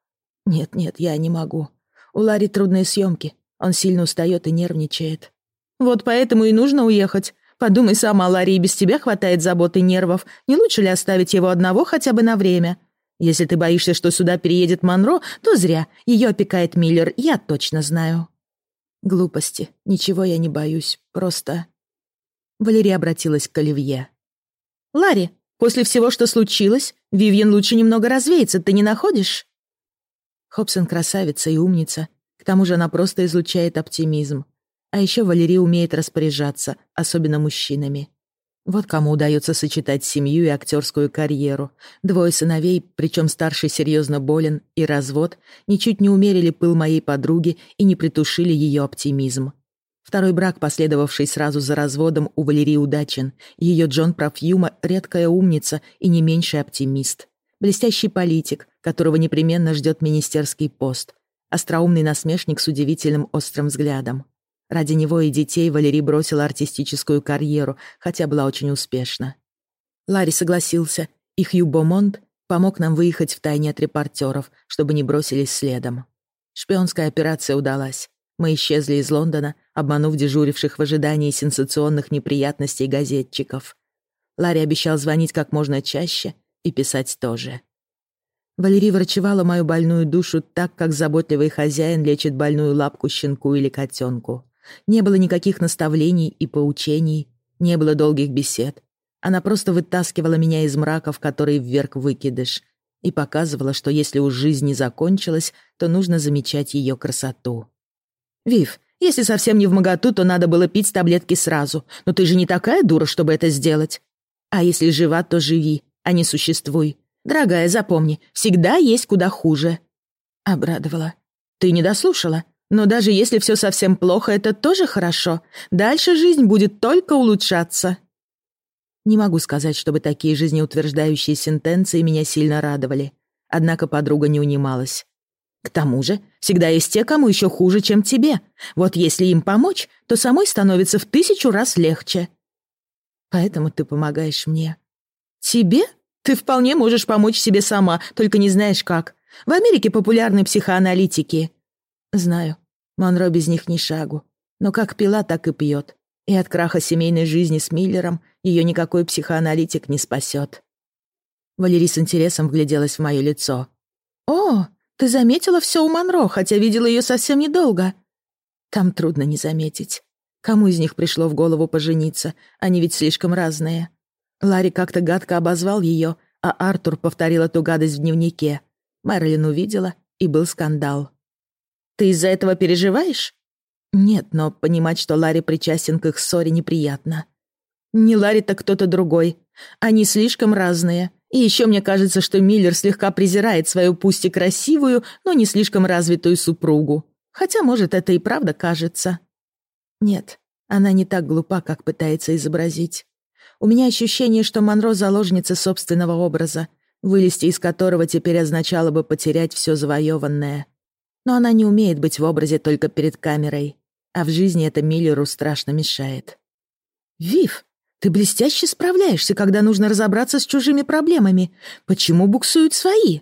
«Нет-нет, я не могу. У Ларри трудные съемки. Он сильно устает и нервничает». «Вот поэтому и нужно уехать. Подумай сама, Ларри, и без тебя хватает забот и нервов. Не лучше ли оставить его одного хотя бы на время? Если ты боишься, что сюда переедет Монро, то зря. Ее опекает Миллер, я точно знаю». «Глупости. Ничего я не боюсь. Просто...» Валерия обратилась к Оливье. «Ларри, после всего, что случилось, Вивьен лучше немного развеется, ты не находишь?» Хобсон красавица и умница. К тому же она просто излучает оптимизм. А еще Валерия умеет распоряжаться, особенно мужчинами. Вот кому удается сочетать семью и актерскую карьеру. Двое сыновей, причем старший серьезно болен, и развод, ничуть не умерили пыл моей подруги и не притушили ее оптимизм. Второй брак, последовавший сразу за разводом, у Валерии удачен. Ее Джон Профьюма — редкая умница и не меньший оптимист. блестящий политик, которого непременно ждет министерский пост, остроумный насмешник с удивительным острым взглядом. Ради него и детей Валерий бросила артистическую карьеру, хотя была очень успешна. Ларри согласился, и Хью Бомонд помог нам выехать в тайне от репортеров, чтобы не бросились следом. Шпионская операция удалась. Мы исчезли из Лондона, обманув дежуривших в ожидании сенсационных неприятностей газетчиков. Ларри обещал звонить как можно чаще и писать тоже. Валерий врачевала мою больную душу так, как заботливый хозяин лечит больную лапку щенку или котенку. Не было никаких наставлений и поучений, не было долгих бесед. Она просто вытаскивала меня из мрака, в который вверх выкидыш, и показывала, что если уж жизнь не закончилась, то нужно замечать ее красоту. «Вив, если совсем не в моготу, то надо было пить таблетки сразу. Но ты же не такая дура, чтобы это сделать. А если жива, то живи, а не существуй. Дорогая, запомни, всегда есть куда хуже». Обрадовала. «Ты не дослушала. Но даже если все совсем плохо, это тоже хорошо. Дальше жизнь будет только улучшаться». Не могу сказать, чтобы такие жизнеутверждающие сентенции меня сильно радовали. Однако подруга не унималась. К тому же, всегда есть те, кому еще хуже, чем тебе. Вот если им помочь, то самой становится в тысячу раз легче. Поэтому ты помогаешь мне. Тебе? Ты вполне можешь помочь себе сама, только не знаешь как. В Америке популярны психоаналитики. Знаю, Монро без них ни шагу. Но как пила, так и пьет. И от краха семейной жизни с Миллером ее никакой психоаналитик не спасет. Валерий с интересом вгляделась в мое лицо. «О, ты заметила все у Монро, хотя видела ее совсем недолго». Там трудно не заметить. Кому из них пришло в голову пожениться? Они ведь слишком разные. Ларри как-то гадко обозвал ее, а Артур повторил эту гадость в дневнике. Мэрилин увидела, и был скандал. Ты из-за этого переживаешь? Нет, но понимать, что Ларри причастен к их ссоре, неприятно. Не Ларри, так кто-то другой. Они слишком разные. И еще мне кажется, что Миллер слегка презирает свою пусть и красивую, но не слишком развитую супругу. Хотя, может, это и правда кажется. Нет, она не так глупа, как пытается изобразить. У меня ощущение, что Монро — заложница собственного образа, вылезти из которого теперь означало бы потерять все завоеванное. Но она не умеет быть в образе только перед камерой, а в жизни это Миллеру страшно мешает. «Вив, ты блестяще справляешься, когда нужно разобраться с чужими проблемами. Почему буксуют свои?»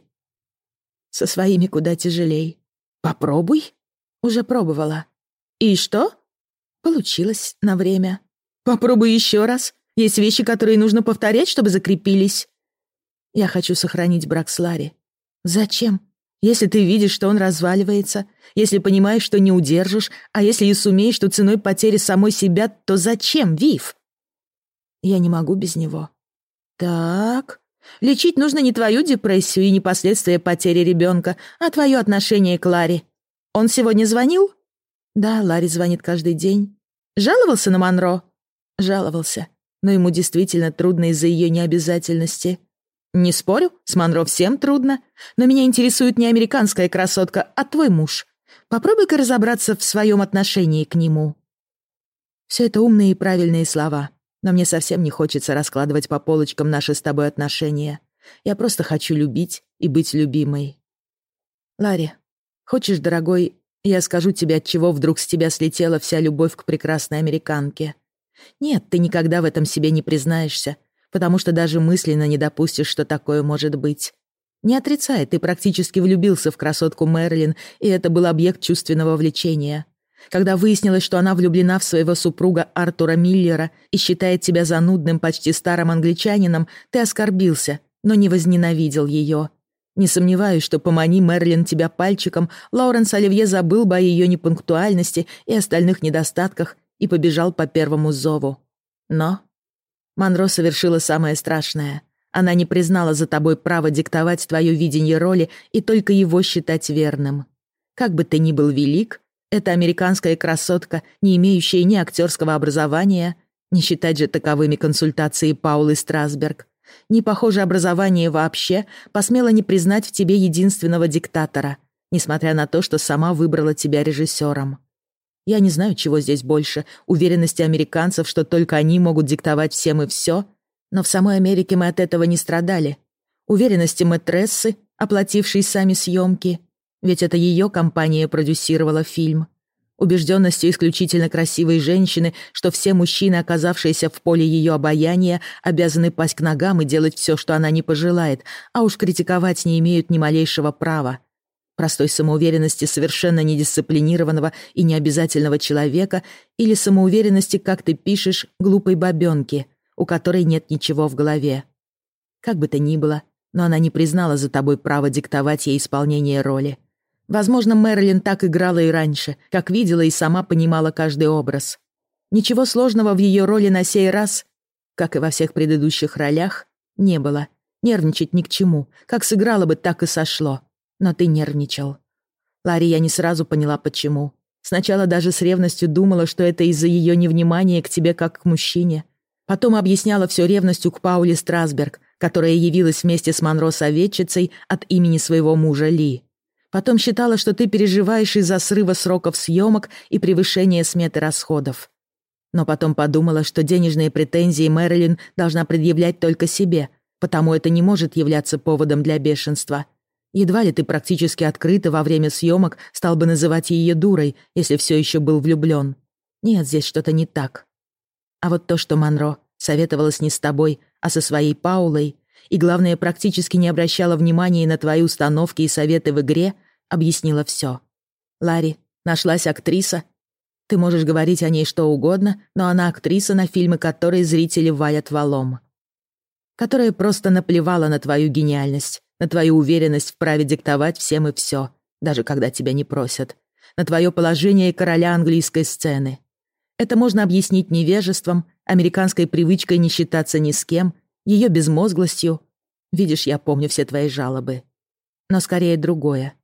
«Со своими куда тяжелей. Попробуй». «Уже пробовала». «И что?» «Получилось на время». «Попробуй еще раз. Есть вещи, которые нужно повторять, чтобы закрепились». «Я хочу сохранить брак с Ларри». «Зачем? Если ты видишь, что он разваливается, если понимаешь, что не удержишь, а если и сумеешь, что ценой потери самой себя, то зачем, Вив? Я не могу без него. Так, лечить нужно не твою депрессию и не последствия потери ребенка, а твое отношение к Ларе. Он сегодня звонил? Да, Ларри звонит каждый день. Жаловался на Монро? Жаловался, но ему действительно трудно из-за ее необязательности. Не спорю, с Монро всем трудно, но меня интересует не американская красотка, а твой муж. Попробуй-ка разобраться в своем отношении к нему. Все это умные и правильные слова, но мне совсем не хочется раскладывать по полочкам наши с тобой отношения. Я просто хочу любить и быть любимой. Ларри, хочешь, дорогой, я скажу тебе, от чего вдруг с тебя слетела вся любовь к прекрасной американке. Нет, ты никогда в этом себе не признаешься, потому что даже мысленно не допустишь, что такое может быть. Не отрицай, ты практически влюбился в красотку Мэрилин, и это был объект чувственного влечения. Когда выяснилось, что она влюблена в своего супруга Артура Миллера и считает тебя занудным, почти старым англичанином, ты оскорбился, но не возненавидел ее. Не сомневаюсь, что помани Мерлин тебя пальчиком, Лоуренс Оливье забыл бы о ее непунктуальности и остальных недостатках и побежал по первому зову. Но Монро совершила самое страшное. Она не признала за тобой право диктовать твое видение роли и только его считать верным. Как бы ты ни был велик, эта американская красотка, не имеющая ни актерского образования, не считать же таковыми консультации Паулы Страсберг, не похоже образование вообще, посмела не признать в тебе единственного диктатора, несмотря на то, что сама выбрала тебя режиссером. Я не знаю, чего здесь больше, уверенности американцев, что только они могут диктовать всем и все, но в самой Америке мы от этого не страдали. уверенности мэтрессы, оплатившей сами съемки, ведь это ее компания продюсировала фильм, убежденностью исключительно красивой женщины, что все мужчины, оказавшиеся в поле ее обаяния, обязаны пасть к ногам и делать все, что она не пожелает, а уж критиковать не имеют ни малейшего права. Простой самоуверенности совершенно недисциплинированного и необязательного человека или самоуверенности, как ты пишешь, глупой бабёнки, у которой нет ничего в голове. Как бы то ни было, но она не признала за тобой право диктовать ей исполнение роли. Возможно, Мэрилин так играла и раньше, как видела и сама понимала каждый образ. Ничего сложного в ее роли на сей раз, как и во всех предыдущих ролях, не было. Нервничать ни к чему. Как сыграла бы, так и сошло. Но ты нервничал. Ларри я не сразу поняла, почему. Сначала даже с ревностью думала, что это из-за ее невнимания к тебе как к мужчине. Потом объясняла все ревностью к Пауле Страсберг, которая явилась вместе с Монро советчицей от имени своего мужа Ли. Потом считала, что ты переживаешь из-за срыва сроков съемок и превышения сметы расходов. Но потом подумала, что денежные претензии Мэрилин должна предъявлять только себе, потому это не может являться поводом для бешенства. Едва ли ты практически открыто во время съемок стал бы называть ее дурой, если все еще был влюблен. Нет, здесь что-то не так. А вот то, что Монро советовалась не с тобой, а со своей Паулой, и, главное, практически не обращала внимания на твои установки и советы в игре, объяснила все. Ларри, нашлась актриса. Ты можешь говорить о ней что угодно, но она актриса, на фильмы которой зрители валят валом. Которая просто наплевала на твою гениальность, на твою уверенность в праве диктовать всем и все, даже когда тебя не просят, на твое положение короля английской сцены. Это можно объяснить невежеством, американской привычкой не считаться ни с кем, ее безмозглостью. Видишь, я помню все твои жалобы. Но скорее другое.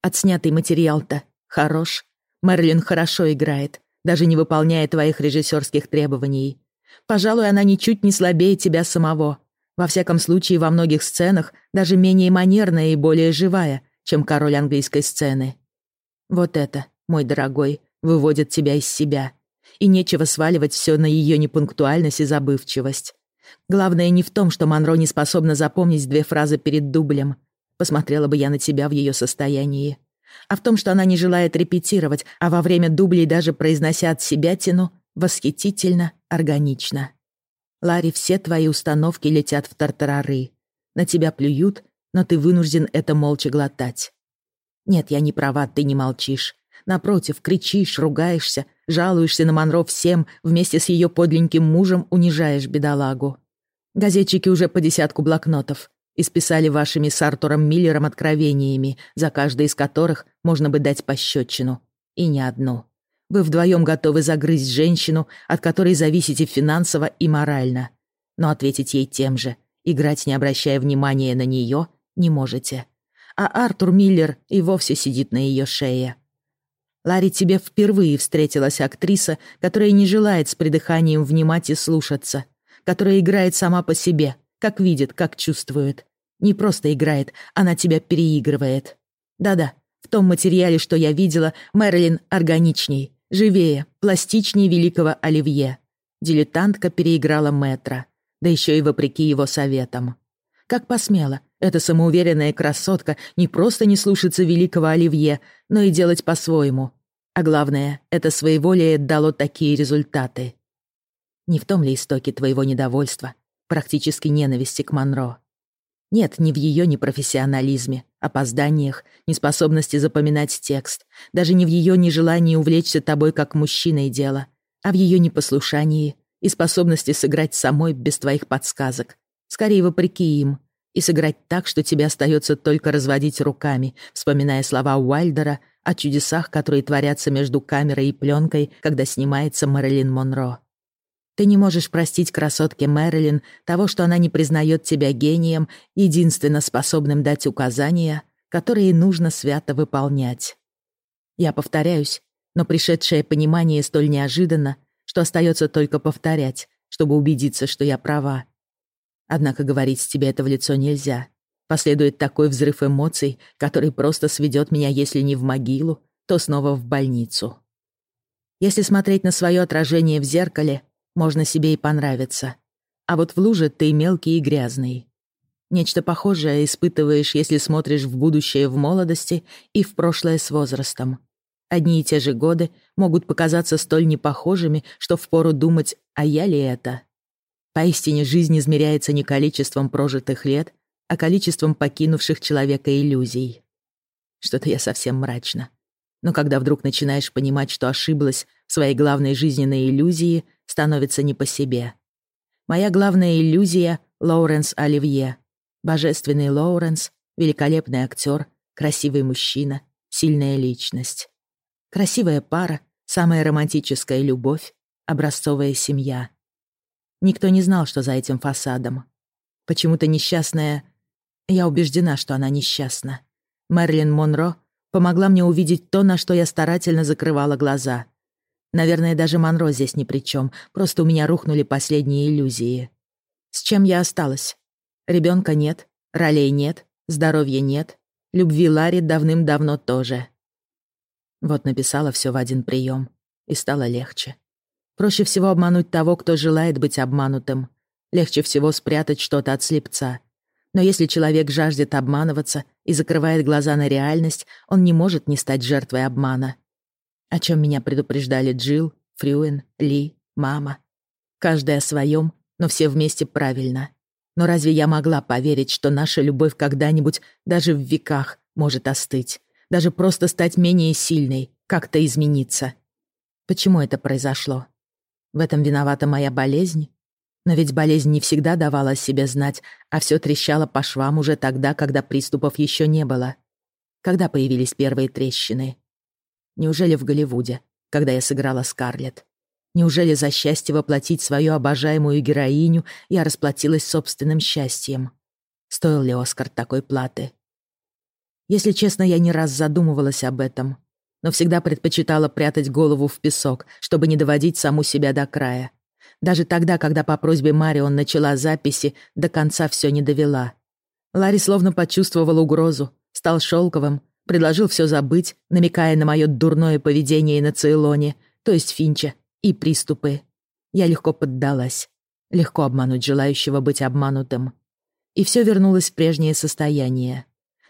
Отснятый материал-то хорош. Мерлин хорошо играет, даже не выполняя твоих режиссерских требований. Пожалуй, она ничуть не слабее тебя самого. Во всяком случае, во многих сценах даже менее манерная и более живая, чем король английской сцены. Вот это, мой дорогой, выводит тебя из себя. И нечего сваливать все на ее непунктуальность и забывчивость. Главное не в том, что Монро не способна запомнить две фразы перед дублем — Посмотрела бы я на тебя в ее состоянии. А в том, что она не желает репетировать, а во время дублей даже произнося от себя тяну, восхитительно, органично. Ларри, все твои установки летят в тартарары. На тебя плюют, но ты вынужден это молча глотать. Нет, я не права, ты не молчишь. Напротив, кричишь, ругаешься, жалуешься на Монро всем, вместе с ее подленьким мужем унижаешь бедолагу. Газетчики уже по десятку блокнотов исписали вашими с Артуром Миллером откровениями, за каждое из которых можно бы дать пощечину. И не одну. Вы вдвоем готовы загрызть женщину, от которой зависите финансово и морально. Но ответить ей тем же, играть не обращая внимания на нее, не можете. А Артур Миллер и вовсе сидит на ее шее. Ларри, тебе впервые встретилась актриса, которая не желает с придыханием внимать и слушаться, которая играет сама по себе, как видит, как чувствует, не просто играет, она тебя переигрывает. Да-да, в том материале, что я видела, Мэрилин органичней, живее, пластичнее великого Оливье. Дилетантка переиграла Мэтра, да еще и вопреки его советам. Как посмела эта самоуверенная красотка не просто не слушаться великого Оливье, но и делать по-своему. А главное, это своеволие дало такие результаты. Не в том ли истоке твоего недовольства, практически ненависти к Монро? Нет ни в ее непрофессионализме, опозданиях, неспособности запоминать текст, даже не в ее нежелании увлечься тобой как мужчиной дело, а в ее непослушании и способности сыграть самой без твоих подсказок, скорее вопреки им, и сыграть так, что тебе остается только разводить руками, вспоминая слова Уайлдера о чудесах, которые творятся между камерой и пленкой, когда снимается Мэрилин Монро. Ты не можешь простить красотке Мэрилин того, что она не признает тебя гением, единственно способным дать указания, которые нужно свято выполнять. Я повторяюсь, но пришедшее понимание столь неожиданно, что остается только повторять, чтобы убедиться, что я права. Однако говорить тебе это в лицо нельзя. Последует такой взрыв эмоций, который просто сведет меня, если не в могилу, то снова в больницу. Если смотреть на свое отражение в зеркале, можно себе и понравиться. А вот в луже ты мелкий и грязный. Нечто похожее испытываешь, если смотришь в будущее в молодости и в прошлое с возрастом. Одни и те же годы могут показаться столь непохожими, что впору думать, а я ли это? Поистине жизнь измеряется не количеством прожитых лет, а количеством покинувших человека иллюзий. Что-то я совсем мрачно. Но когда вдруг начинаешь понимать, что ошиблась в своей главной жизненной иллюзии, становится не по себе. Моя главная иллюзия — Лоуренс Оливье. Божественный Лоуренс, великолепный актер, красивый мужчина, сильная личность. Красивая пара, самая романтическая любовь, образцовая семья. Никто не знал, что за этим фасадом. Почему-то несчастная... Я убеждена, что она несчастна. Мэрилин Монро помогла мне увидеть то, на что я старательно закрывала глаза. Наверное, даже Монро здесь ни при чем, просто у меня рухнули последние иллюзии. С чем я осталась? Ребенка нет, ролей нет, здоровья нет, любви Ларри давным-давно тоже. Вот написала все в один прием, и стало легче. Проще всего обмануть того, кто желает быть обманутым. Легче всего спрятать что-то от слепца. Но если человек жаждет обманываться и закрывает глаза на реальность, он не может не стать жертвой обмана. О чем меня предупреждали Джилл, Фрюэн, Ли, мама. Каждая о своем, но все вместе правильно. Но разве я могла поверить, что наша любовь когда-нибудь, даже в веках, может остыть? даже просто стать менее сильной, как-то измениться. Почему это произошло? В этом виновата моя болезнь? Но ведь болезнь не всегда давала о себе знать, а все трещало по швам уже тогда, когда приступов еще не было. Когда появились первые трещины? Неужели в Голливуде, когда я сыграла Скарлетт? Неужели за счастье воплотить свою обожаемую героиню я расплатилась собственным счастьем? Стоил ли Оскар такой платы? Если честно, я не раз задумывалась об этом, но всегда предпочитала прятать голову в песок, чтобы не доводить саму себя до края. Даже тогда, когда по просьбе Марион начала записи, до конца все не довела. Ларри словно почувствовал угрозу, стал шелковым, предложил все забыть, намекая на мое дурное поведение на Цейлоне, то есть Финча, и приступы. Я легко поддалась. Легко обмануть желающего быть обманутым. И все вернулось в прежнее состояние.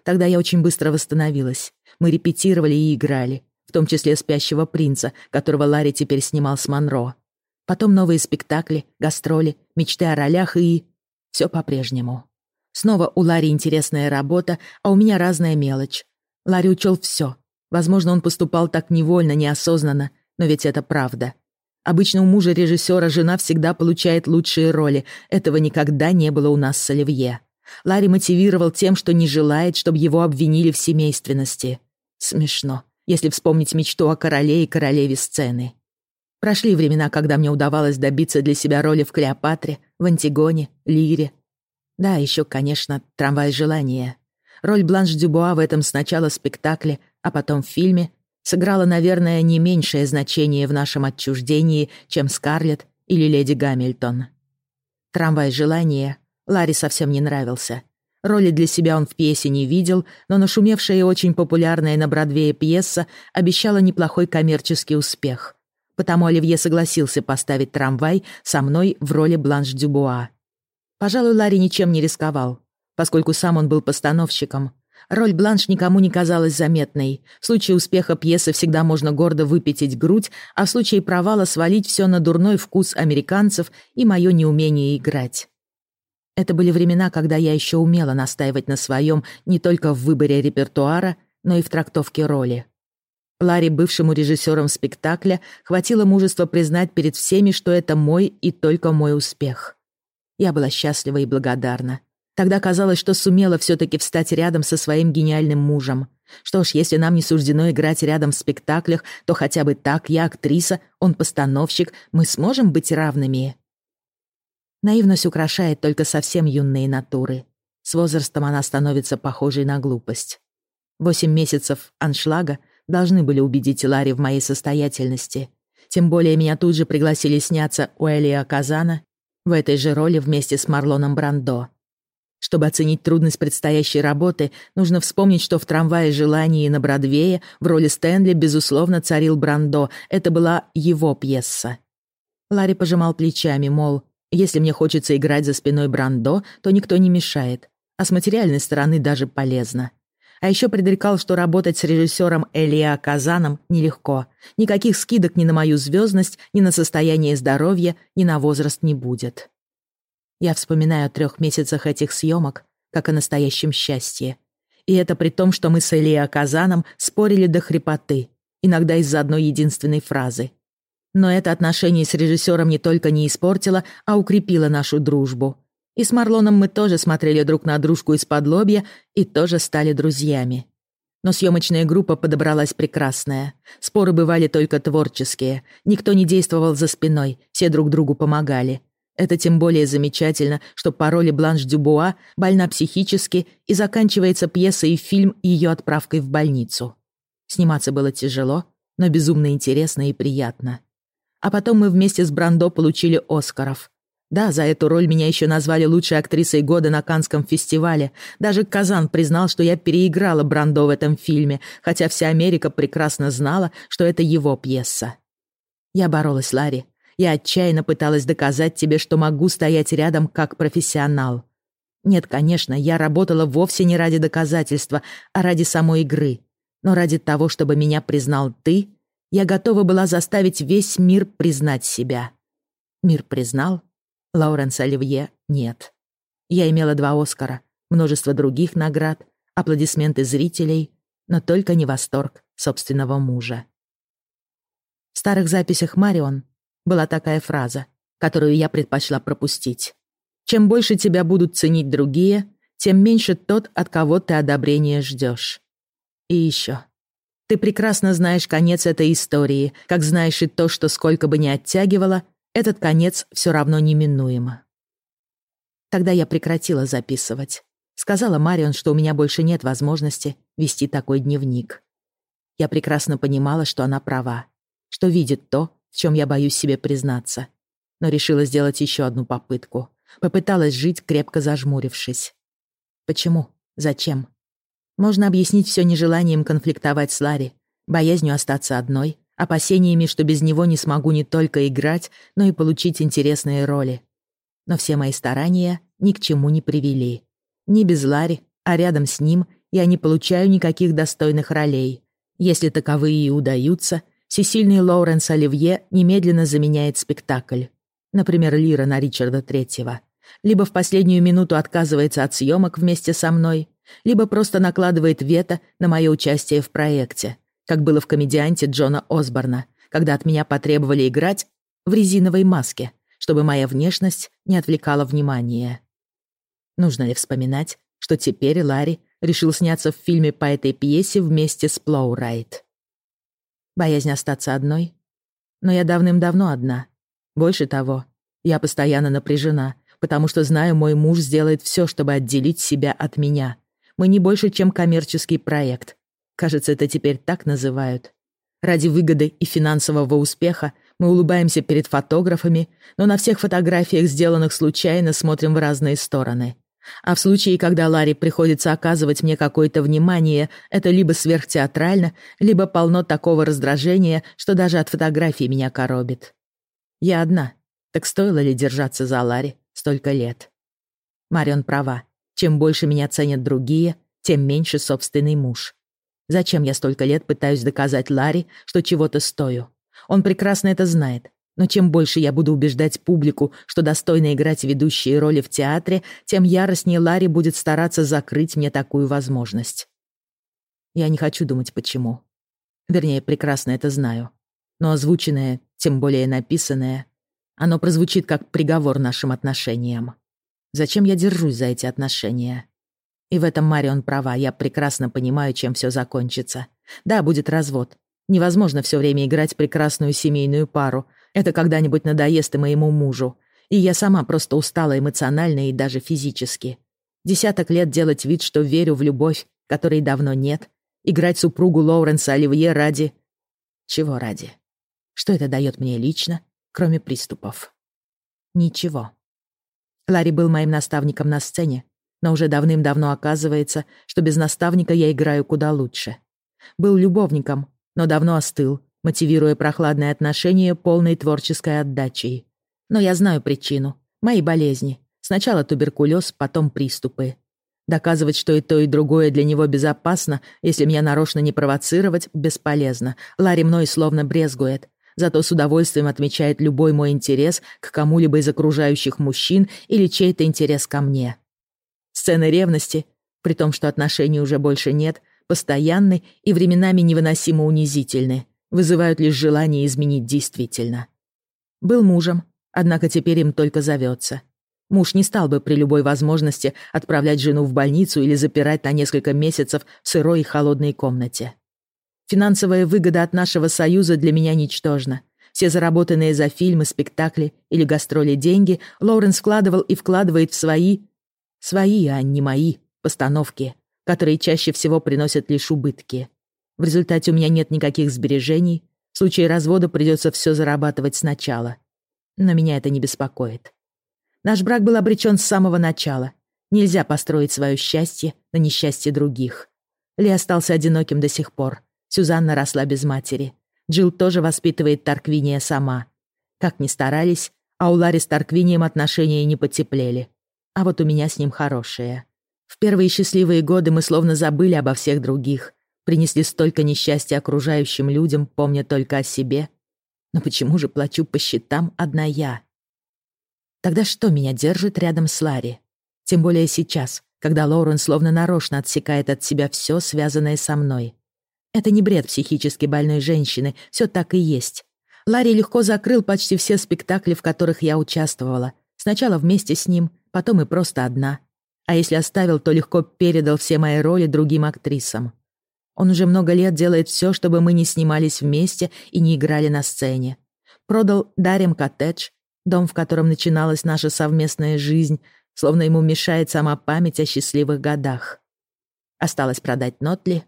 Тогда я очень быстро восстановилась. Мы репетировали и играли, в том числе «Спящего принца», которого Ларри теперь снимал с Монро. Потом новые спектакли, гастроли, мечты о ролях и... Все по-прежнему. Снова у Ларри интересная работа, а у меня разная мелочь. Ларри учел все. Возможно, он поступал так невольно, неосознанно, но ведь это правда. Обычно у мужа режиссера жена всегда получает лучшие роли. Этого никогда не было у нас с Оливье. Ларри мотивировал тем, что не желает, чтобы его обвинили в семейственности. Смешно, если вспомнить мечту о короле и королеве сцены. Прошли времена, когда мне удавалось добиться для себя роли в Клеопатре, в Антигоне, Лире. Да, еще, конечно, «Трамвай желания». Роль Бланш Дюбуа в этом сначала спектакле, а потом в фильме сыграла, наверное, не меньшее значение в нашем отчуждении, чем Скарлетт или Леди Гамильтон. «Трамвай желания» Ларри совсем не нравился. Роли для себя он в пьесе не видел, но нашумевшая и очень популярная на Бродвее пьеса обещала неплохой коммерческий успех. Потому Оливье согласился поставить трамвай со мной в роли Бланш Дюбуа. Пожалуй, Ларри ничем не рисковал, поскольку сам он был постановщиком. Роль Бланш никому не казалась заметной. В случае успеха пьесы всегда можно гордо выпятить грудь, а в случае провала свалить все на дурной вкус американцев и мое неумение играть. Это были времена, когда я еще умела настаивать на своем не только в выборе репертуара, но и в трактовке роли. Ларри, бывшему режиссером спектакля, хватило мужества признать перед всеми, что это мой и только мой успех. Я была счастлива и благодарна. Тогда казалось, что сумела все-таки встать рядом со своим гениальным мужем. Что ж, если нам не суждено играть рядом в спектаклях, то хотя бы так я актриса, он постановщик, мы сможем быть равными. Наивность украшает только совсем юные натуры. С возрастом она становится похожей на глупость. Восемь месяцев аншлага должны были убедить Ларри в моей состоятельности. Тем более меня тут же пригласили сняться у Элия Казана в этой же роли вместе с Марлоном Брандо. Чтобы оценить трудность предстоящей работы, нужно вспомнить, что в «Трамвае желаний» на Бродвее в роли Стэнли, безусловно, царил Брандо. Это была его пьеса. Ларри пожимал плечами, мол, если мне хочется играть за спиной Брандо, то никто не мешает. а с материальной стороны даже полезно. А еще предрекал, что работать с режиссером Элия Казаном нелегко. Никаких скидок ни на мою звездность, ни на состояние здоровья, ни на возраст не будет. Я вспоминаю о трех месяцах этих съемок, как о настоящем счастье. И это при том, что мы с Элия Казаном спорили до хрипоты, иногда из-за одной единственной фразы. Но это отношение с режиссером не только не испортило, а укрепило нашу дружбу. И с Марлоном мы тоже смотрели друг на дружку из-под лобья и тоже стали друзьями. Но съемочная группа подобралась прекрасная. Споры бывали только творческие. Никто не действовал за спиной, все друг другу помогали. Это тем более замечательно, что по роли Бланш Дюбуа больна психически и заканчивается пьеса и фильм ее отправкой в больницу. Сниматься было тяжело, но безумно интересно и приятно. А потом мы вместе с Брандо получили Оскаров. Да, за эту роль меня еще назвали лучшей актрисой года на Канском фестивале. Даже Казан признал, что я переиграла Брандо в этом фильме, хотя вся Америка прекрасно знала, что это его пьеса. Я боролась, Ларри. Я отчаянно пыталась доказать тебе, что могу стоять рядом как профессионал. Нет, конечно, я работала вовсе не ради доказательства, а ради самой игры. Но ради того, чтобы меня признал ты, я готова была заставить весь мир признать себя. Мир признал, Лауренс Оливье нет. Я имела два Оскара, множество других наград, аплодисменты зрителей, но только не восторг собственного мужа. В старых записях Марион была такая фраза, которую я предпочла пропустить. Чем больше тебя будут ценить другие, тем меньше тот, от кого ты одобрения ждешь. И еще. Ты прекрасно знаешь конец этой истории, как знаешь и то, что сколько бы ни оттягивало, этот конец все равно неминуемо. Тогда я прекратила записывать. Сказала Марион, что у меня больше нет возможности вести такой дневник. Я прекрасно понимала, что она права, что видит то, чем я боюсь себе признаться. Но решила сделать еще одну попытку. Попыталась жить, крепко зажмурившись. Почему? Зачем? Можно объяснить все нежеланием конфликтовать с Ларри, боязнью остаться одной, опасениями, что без него не смогу не только играть, но и получить интересные роли. Но все мои старания ни к чему не привели. Не без Ларри, а рядом с ним я не получаю никаких достойных ролей. Если таковые и удаются, всесильный Лоуренс Оливье немедленно заменяет спектакль. Например, Лира на Ричарда Третьего. Либо в последнюю минуту отказывается от съемок вместе со мной, либо просто накладывает вето на мое участие в проекте, как было в комедианте Джона Осборна, когда от меня потребовали играть в резиновой маске, чтобы моя внешность не отвлекала внимания. Нужно ли вспоминать, что теперь Ларри решил сняться в фильме по этой пьесе вместе с Плоурайт? Боязнь остаться одной? Но я давным-давно одна. Больше того, я постоянно напряжена, потому что знаю, мой муж сделает все, чтобы отделить себя от меня — мы не больше, чем коммерческий проект. Кажется, это теперь так называют. Ради выгоды и финансового успеха мы улыбаемся перед фотографами, но на всех фотографиях, сделанных случайно, смотрим в разные стороны. А в случае, когда Ларри приходится оказывать мне какое-то внимание, это либо сверхтеатрально, либо полно такого раздражения, что даже от фотографии меня коробит. Я одна. Так стоило ли держаться за Ларри столько лет? Марион права. Чем больше меня ценят другие, тем меньше собственный муж. Зачем я столько лет пытаюсь доказать Ларри, что чего-то стою? Он прекрасно это знает. Но чем больше я буду убеждать публику, что достойно играть ведущие роли в театре, тем яростнее Ларри будет стараться закрыть мне такую возможность. Я не хочу думать, почему. Вернее, прекрасно это знаю. Но озвученное, тем более написанное, оно прозвучит как приговор нашим отношениям. Зачем я держусь за эти отношения? И в этом Марион права, я прекрасно понимаю, чем все закончится. Да, будет развод. Невозможно все время играть прекрасную семейную пару. Это когда-нибудь надоест и моему мужу. И я сама просто устала эмоционально и даже физически. Десяток лет делать вид, что верю в любовь, которой давно нет. Играть супругу Лоуренса Оливье ради... Чего ради? Что это дает мне лично, кроме приступов? Ничего. Ларри был моим наставником на сцене, но уже давным-давно оказывается, что без наставника я играю куда лучше. Был любовником, но давно остыл, мотивируя прохладное отношение полной творческой отдачей. Но я знаю причину. Мои болезни. Сначала туберкулез, потом приступы. Доказывать, что и то, и другое для него безопасно, если меня нарочно не провоцировать, бесполезно. Ларри мной словно брезгует. Зато с удовольствием отмечает любой мой интерес к кому-либо из окружающих мужчин или чей-то интерес ко мне. Сцены ревности, при том, что отношений уже больше нет, постоянны и временами невыносимо унизительны, вызывают лишь желание изменить действительно. Был мужем, однако теперь им только зовется. Муж не стал бы при любой возможности отправлять жену в больницу или запирать на несколько месяцев в сырой и холодной комнате. Финансовая выгода от нашего союза для меня ничтожна. Все заработанные за фильмы, спектакли или гастроли деньги Лоуренс вкладывал и вкладывает в свои... Свои, а не мои, постановки, которые чаще всего приносят лишь убытки. В результате у меня нет никаких сбережений. В случае развода придется все зарабатывать сначала. Но меня это не беспокоит. Наш брак был обречен с самого начала. Нельзя построить свое счастье на несчастье других. Ли остался одиноким до сих пор. Сюзанна росла без матери. Джилл тоже воспитывает Тарквиния сама. Как ни старались, а у Ларри с Тарквинием отношения не потеплели. А вот у меня с ним хорошие. В первые счастливые годы мы словно забыли обо всех других. Принесли столько несчастья окружающим людям, помня только о себе. Но почему же плачу по счетам одна я? Тогда что меня держит рядом с Ларри? Тем более сейчас, когда Лоурен словно нарочно отсекает от себя все, связанное со мной. Это не бред психически больной женщины, все так и есть. Ларри легко закрыл почти все спектакли, в которых я участвовала. Сначала вместе с ним, потом и просто одна. А если оставил, то легко передал все мои роли другим актрисам. Он уже много лет делает все, чтобы мы не снимались вместе и не играли на сцене. Продал Дарем коттедж, дом, в котором начиналась наша совместная жизнь, словно ему мешает сама память о счастливых годах. Осталось продать Нотли,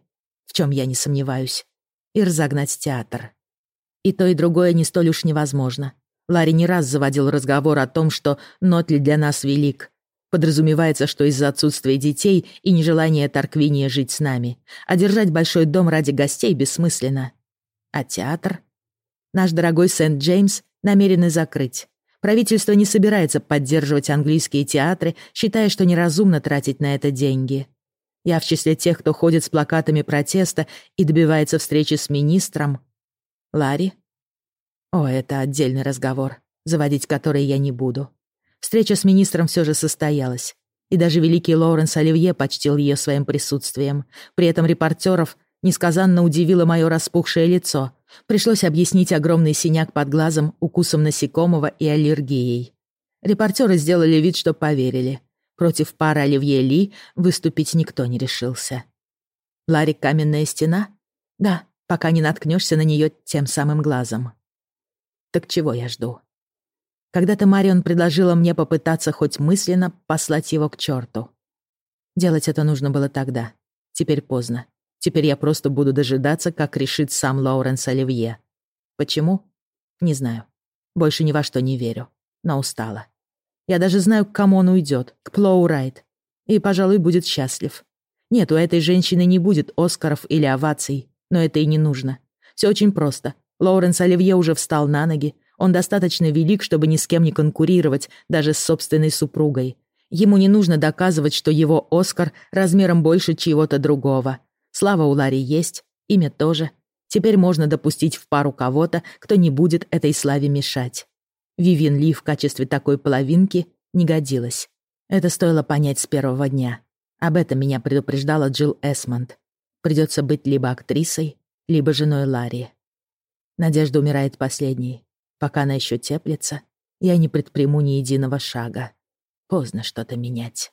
в чем я не сомневаюсь, и разогнать театр. И то, и другое не столь уж невозможно. Ларри не раз заводил разговор о том, что Нотли для нас велик. Подразумевается, что из-за отсутствия детей и нежелания Тарквиния жить с нами, а держать большой дом ради гостей бессмысленно. А театр? Наш дорогой Сент-Джеймс намерены закрыть. Правительство не собирается поддерживать английские театры, считая, что неразумно тратить на это деньги. Я в числе тех, кто ходит с плакатами протеста и добивается встречи с министром. Ларри? О, это отдельный разговор, заводить который я не буду. Встреча с министром все же состоялась. И даже великий Лоуренс Оливье почтил ее своим присутствием. При этом репортеров несказанно удивило мое распухшее лицо — Пришлось объяснить огромный синяк под глазом, укусом насекомого и аллергией. Репортеры сделали вид, что поверили. Против пары Оливье Ли выступить никто не решился. Ларри каменная стена? Да, пока не наткнешься на нее тем самым глазом. Так чего я жду? Когда-то Марион предложила мне попытаться хоть мысленно послать его к черту. Делать это нужно было тогда. Теперь поздно. Теперь я просто буду дожидаться, как решит сам Лоуренс Оливье. Почему? Не знаю. Больше ни во что не верю. Но устала. Я даже знаю, к кому он уйдет, к Плоу Райт. И, пожалуй, будет счастлив. Нет, у этой женщины не будет Оскаров или оваций, но это и не нужно. Все очень просто. Лоуренс Оливье уже встал на ноги. Он достаточно велик, чтобы ни с кем не конкурировать, даже с собственной супругой. Ему не нужно доказывать, что его Оскар размером больше чьего-то другого. Слава у Ларри есть, имя тоже. Теперь можно допустить в пару кого-то, кто не будет этой славе мешать. Вивин Ли в качестве такой половинки не годилась. Это стоило понять с первого дня. Об этом меня предупреждала Джилл Эсмонд. Придется быть либо актрисой, либо женой Ларри. Надежда умирает последней. Пока она еще теплится, я не предприму ни единого шага. Поздно что-то менять.